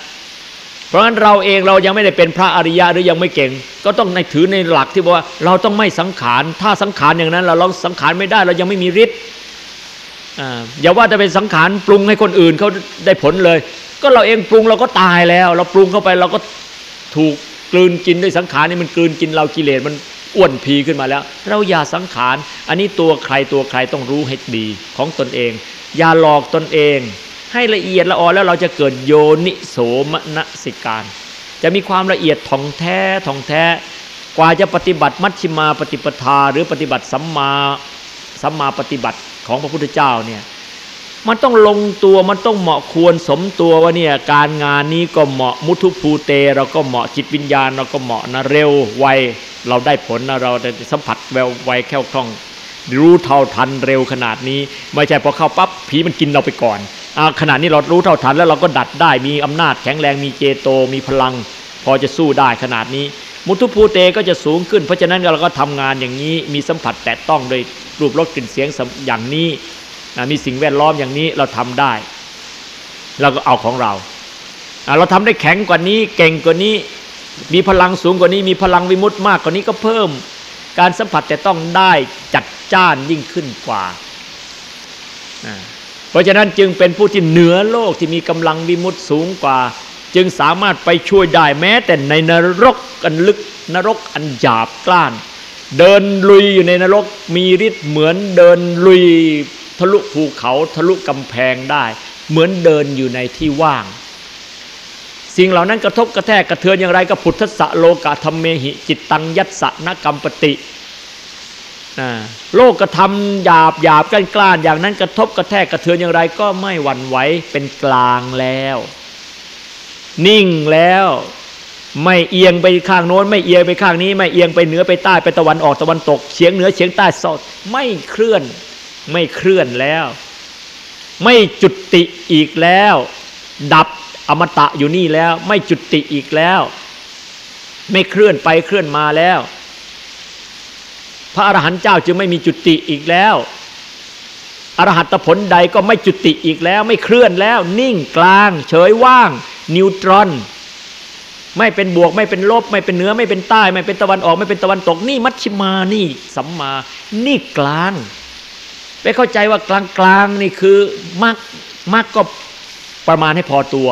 เพราะฉะนั้นเราเองเรายังไม่ได้เป็นพระอริยะหรือยังไม่เก่ง ก็ต้องในถือในหลักที่บอกว่าเราต้องไม่สังขาร ถ้าสังขารอย่างนั้น เราเราสังขารไม่ได้ เรายังไม่มีฤทธิ์ อย่าว่าจะเป็นสังขารปรุงให้คนอื่นเขาได้ผลเลย ก็เราเองปรุงเราก็ตายแล้ว เราปรุงเข้าไปเราก็ถูกกลืนกินด้วยสังขารนี่มันกลืนกินเรากิเลสมันอ้วนพีขึ้นมาแล้ว เราอย่าสังขาร อันนี้ตัวใครตัวใครต้องรู้ให้ดีของตนเอง อย่าหลอกตนเอง ให้ละเอียดละออแล้วเราจะเกิดโยนิโสมนสิการ จะมีความละเอียดท่องแท้ท่องแท้ กว่าจะปฏิบัติมัชฌิมาปฏิปทา หรือปฏิบัติสัมมาสัมมาปฏิบัติ ของพระพุทธเจ้าเนี่ยมันต้องลงตัวมันต้องเหมาะควรสมตัวว่าเนี่ยการงานนี้ก็เหมาะมุทุภูเต เราก็เหมาะจิตวิญญาณ เราก็เหมาะนะเร็วไวเราได้ผลนะเราได้สัมผัสแววไวแค่คล่อง รู้เท่าทันเร็วขนาดนี้ ไม่ใช่พอเข้าปั๊บผีมันกินเราไปก่อนอาขนาดนี้เรารู้เท่าทันแล้วเราก็ดัดได้มีอำนาจแข็งแรงมีเจโตมีพลัง พอจะสู้ได้ขนาดนี้ มุทุภูเตก็จะสูงขึ้นเพราะฉะนั้นเราก็ทำงานอย่างนี้มีสัมผัสแตะต้องโดย รูปรสกลิ่นเสียงอย่างนี้มีสิ่งแวดล้อมอย่างนี้เราทำได้ เราก็เอาของเรา เราทำได้แข็งกว่านี้เก่งกว่านี้ มีพลังสูงกว่านี้ มีพลังวิมุตต์มากกว่านี้ก็เพิ่ม การสัมผัสแต่ต้องได้จัดจ้านยิ่งขึ้นกว่า เพราะฉะนั้นจึงเป็นผู้ที่เหนือโลกที่มีกำลังวิมุตต์สูงกว่า จึงสามารถไปช่วยได้แม้แต่ในนรกอันลึกนรกอันหยาบกล้าน เดินลุยอยู่ในนรกมีฤทธิ์เหมือนเดินลุยทะลุภูเขาทะลุกำแพงได้ เหมือนเดินอยู่ในที่ว่าง สิ่งเหล่านั้นกระทบกระแทกกระเทือนอย่างไรก็พุทธะโลกะธรรมเมหิ จิตตังยัตสะนกรรมปติโลกกระทำหยาบหยาบกันกล้านอย่างนั้นกระทบกระแทกกระเทือนอย่างไรก็ไม่หวั่นไหวเป็นกลางแล้ว นิ่งแล้ว ไม่เอียงไปข้างโน้น ไม่เอียงไปข้างนี้ ไม่เอียงไปเหนือไปใต้ไปตะวันออกตะวันตกเฉียงเหนือเฉียงใต้สอดไม่เคลื่อน ไม่เคลื่อนแล้ว ไม่จุติอีกแล้ว ดับอมตะอยู่นี่แล้ว ไม่จุติอีกแล้ว ไม่เคลื่อนไปเคลื่อนมาแล้ว พระอรหันต์เจ้าจึงไม่มีจุติอีกแล้วอรหัตผลใดก็ไม่จุติอีกแล้ว ไม่เคลื่อนแล้ว นิ่งกลาง เฉยว่าง นิวตรอน ไม่เป็นบวกไม่เป็นลบ ไม่เป็นเหนือไม่เป็นใต้ ไม่เป็นตะวันออกไม่เป็นตะวันตกนี่มัชชิมานี่สัมมานี่กลางไปเข้าใจว่ากลางกลางนี่คือมรรคมรรคก็ประมาณให้พอตัว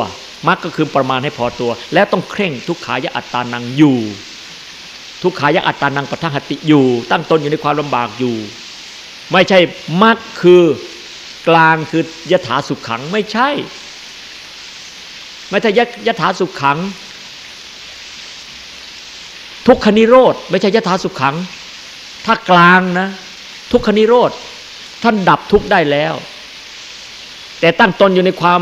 มรรคก็คือประมาณให้พอตัว แล้วต้องเคร่งทุกขายะอัตตานังอยู่ ทุกขายะอัตตานังปทังหติอยู่ ตั้งตนอยู่ในความลำบากอยู่ ไม่ใช่มรรคคือกลางคือยถาสุขขังไม่ใช่ ไม่ใช่ยถาสุขขัง ทุกขนิโรธไม่ใช่ยถาสุขขัง ถ้ากลางนะ ทุกขนิโรธท่านดับทุกได้แล้ว แต่ตั้งตนอยู่ในความ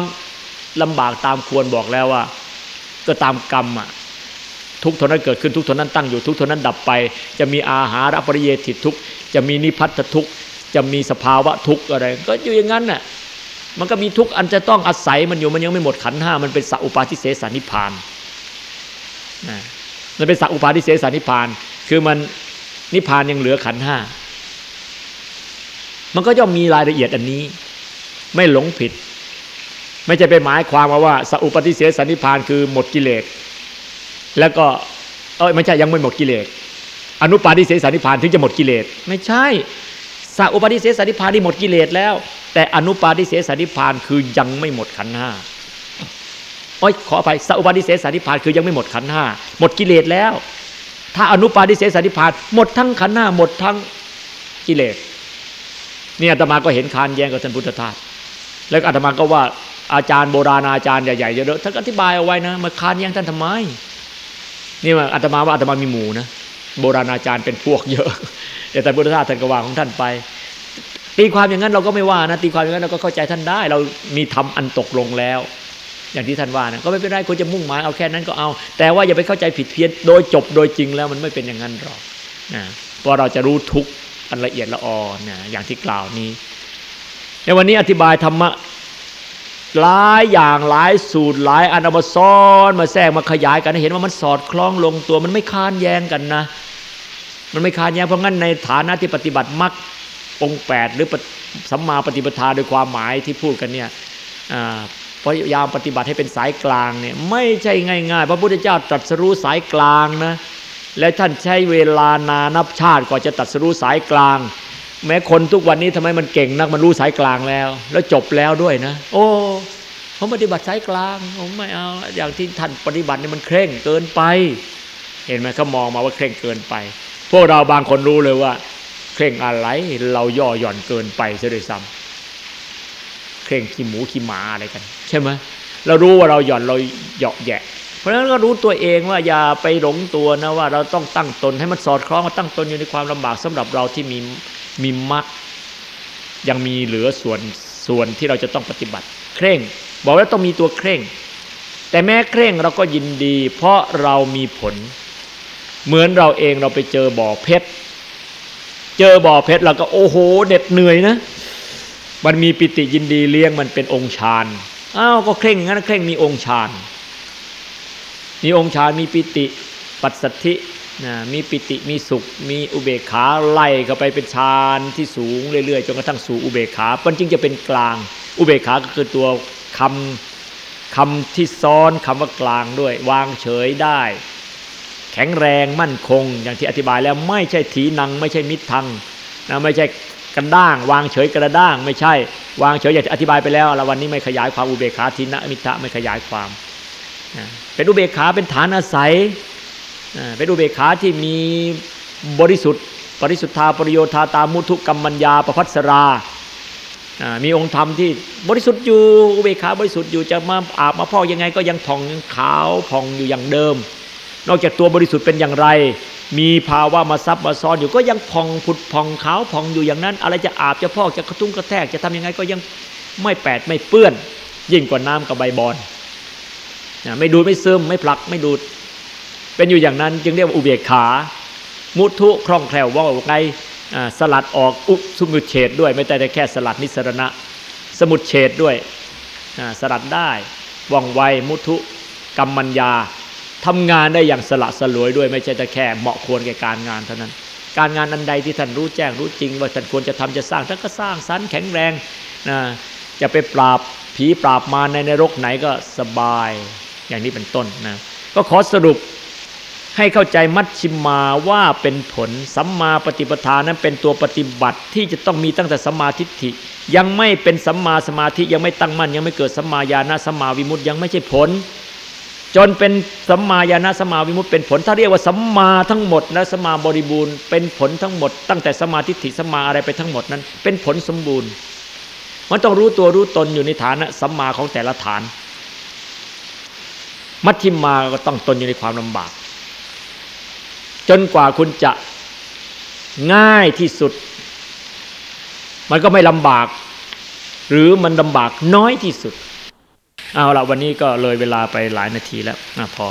ลำบากตามควรบอกแล้วว่า ก็ตามกรรมอะทุกทนนั้นเกิดขึ้นทุกทนนั้นตั้งอยู่ทุกทนนั้นดับไป จะมีอาหารอปริเยติทุกจะมีนิพัททุกจะมีสภาวะทุกอะไร ก็อยู่อย่างนั้นน่ะมันก็มีทุกอันจะต้องอาศัยมันอยู่มันยังไม่หมดขันห้ามันเป็นสัพปาทิเสสนิพานนะ มันเป็นสัพปาทิเสสานิพาน คือมันนิพานยังเหลือขันห้ามันก็ย่อมมีรายละเอียดอันนี้ ไม่หลงผิด ไม่ใช่ไปหมายความว่าสัพปาทิเสสนิพานคือหมดกิเลสแล้วก็เออไม่ใช่ยังไม่หมดกิเลสอนุปาทิเสสนิพานถึงจะหมดกิเลสไม่ใช่สัพปาทิเสสนิพานที่หมดกิเลสแล้ว แต่อนุปาทิเสสนิพานคือยังไม่หมดขันห้า โอ้ยขออภัยสัพปาทิเสสนิพานคือยังไม่หมดขันห้าหมดกิเลสแล้ว ถ้าอนุปาทิเสสนิพานหมดทั้งขันห้าหมดทั้งกิเลสเนี่ยอาตมาก็เห็นคานแย้งกับท่านพุทธทาสแล้วอาตมาก็ว่าอาจารย์โบราณอาจารย์ใหญ่ๆเยอะท่านอธิบายเอาไว้นะมาคานแย้งท่านทำไมนี่ว่าอาตมาว่าอาตมามีหมูนะโบราณอาจารย์เป็นพวกเยอะแต่ท่านพุทธทาสท่านก็วางของท่านไปตีความอย่างนั้นเราก็ไม่ว่านะตีความอย่างนั้นเราก็เข้าใจท่านได้ เรามีทำอันตกลงแล้ว อย่างที่ท่านว่านะก็ไม่เป็นไรควรจะมุ่งหมายเอาแค่นั้นก็เอา แต่ว่าอย่าไปเข้าใจผิดเพี้ยนโดยจบโดยจริงแล้วมันไม่เป็นอย่างนั้นหรอกนะพราะเราจะรู้ทุกอันละเอียดละออนะอย่างที่กล่าวนี้ในวันนี้อธิบายธรรมะหลายอย่างหลายสูตรหลายอันเอามาซ้อนมาแทรกมาขยายกันเห็นว่ามันสอดคล้องลงตัวมันไม่ค้านแย้งกันนะ มันไม่ค้านแย้งเพราะงั้นในฐานะที่ปฏิบัติมรรคองค์8หรือสัมมาปฏิปทาโดยความหมายที่พูดกันเนี่ย พยายามปฏิบัติให้เป็นสายกลางเนี่ยไม่ใช่ง่าย ๆ พระพุทธเจ้าตรัสรู้สายกลางนะและท่านใช้เวลานานับชาติกว่าจะตรัสรู้สายกลาง แม้คนทุกวันนี้ทำไมมันเก่งนักมันรู้สายกลางแล้ว แล้วจบแล้วด้วยนะ โอ้ผมปฏิบัติสายกลางผมไม่เอาอย่างที่ท่านปฏิบัตินี่มันเคร่งเกินไป เห็นไหมเขามองมาว่าเคร่งเกินไป พวกเราบางคนรู้เลยว่า เคร่งอะไรเราย่อหย่อนเกินไปซะด้วยซ้ำ เคร่งขี้หมูขี้หมาอะไรกัน ใช่ไหมเรารู้ว่าเราหย่อนเราเหยาะแยะ เพราะฉะนั้นก็รู้ตัวเองว่าอย่าไปหลงตัวนะว่าเราต้องตั้งตนให้มันสอดคล้องมาตั้งตนอยู่ในความลำบากสำหรับเราที่มีมีมัดยังมีเหลือส่วนส่วนที่เราจะต้องปฏิบัติ เคร่ง บอกว่าต้องมีตัวเคร่ง แต่แม้เคร่งเราก็ยินดี เพราะเรามีผล เหมือนเราเองเราไปเจอบ่อเพชรเจอบ่อเพชรเราก็โอ้โหเด็ดเหนื่อยนะ มันมีปิติยินดีเลี้ยงมันเป็นองค์ฌานอ้าวก็เคร่งงั้นเคร่งมีองค์ฌานมีองค์ฌานมีปิติปัสสัทธินะมีปิติมีสุข มีอุเบกขาไล่เข้าไปเป็นฌานที่สูงเรื่อยๆจนกระทั่งสู่อุเบกขามันจึงจะเป็นกลาง อุเบกขาก็คือตัวคำคำที่ซ้อนคำว่ากลางด้วย วางเฉยได้ แข็งแรงมั่นคง อย่างที่อธิบายแล้วไม่ใช่ถีนัง ไม่ใช่มิตรทังนะไม่ใช่ กันด้าง วางเฉยกระด้าง ไม่ใช่ วางเฉยอย่างที่อธิบายไปแล้วแล้ววันนี้ไม่ขยายความอุเบกขาทินะมิตรไม่ขยายความเป็นอุเบกขาเป็นฐานอาศัยเป็นอุเบกขาที่มีบริสุทธิ์ปริสุทธาปริโยธาตามุทุกรรมัญญาประพัสรา มีองค์ธรรมที่บริสุทธิ์อยู่อุเบกขาบริสุทธิ์อยู่จะมาอาบมาพ่อยังไงก็ยังผ่องขาวผ่องอยู่อย่างเดิม นอกจากตัวบริสุทธิ์เป็นอย่างไร มีภาวะมาซับมาซ้อนอยู่ก็ยังพองผุดพองขาวพองอยู่อย่างนั้น อะไรจะอาบจะพอกจะกระตุ้งกระแทก จะทำยังไงก็ยังไม่แปดไม่เปื้อน ยิ่งกว่าน้ำกับใบบอนะไม่ดูดไม่ซึมไม่ผลักไม่ดูด เป็นอยู่อย่างนั้นจึงเรียกว่าอุเบกขา มุทุคล่องแคล่วว่องไงสลัดออกอุสมุดเฉดด้วย ไม่แต่แค่สลัดนิสรณะ สมุดเฉดด้วยสลัดได้ว่องไวมุทุกรรมัญญา ทำงานได้อย่างสละสลวยด้วยไม่ใช่แต่แค่เหมาะควรแก่การงานเท่านั้น การงานอันใดที่ท่านรู้แจ้งรู้จริง ว่าท่านควรจะทำจะสร้างท่านก็สร้างสรรค์แข็งแรงนะจะไปปราบผีปราบมาในนรกไหนก็สบายอย่างนี้เป็นต้นนะก็ขอสรุปให้เข้าใจมัชชิมาว่าเป็นผลสัมมาปฏิปทานั้นเป็นตัวปฏิบัติที่จะต้องมีตั้งแต่สัมมาทิฏฐิ ยังไม่เป็นสัมมาสมาธิยังไม่ตั้งมั่นยังไม่เกิดสัมมาญาณสัมมาวิมุตติยังไม่ใช่ผล จนเป็นสัมมาญาณสัมมาวิมุตติเป็นผล ถ้าเรียกว่าสัมมาทั้งหมดและสัมมาบริบูรณ์เป็นผลทั้งหมด ตั้งแต่สัมมาทิฏฐิสัมมาอะไรไปทั้งหมดนั้น เป็นผลสมบูรณ์ มันต้องรู้ตัวรู้ตนอยู่ในฐานะสัมมาของแต่ละฐาน มัชฌิมาก็ต้องตนอยู่ในความลำบาก จนกว่าคุณจะง่ายที่สุด มันก็ไม่ลำบาก หรือมันลำบากน้อยที่สุด เอาละวันนี้ก็เลยเวลาไปหลายนาทีแล้วอพอ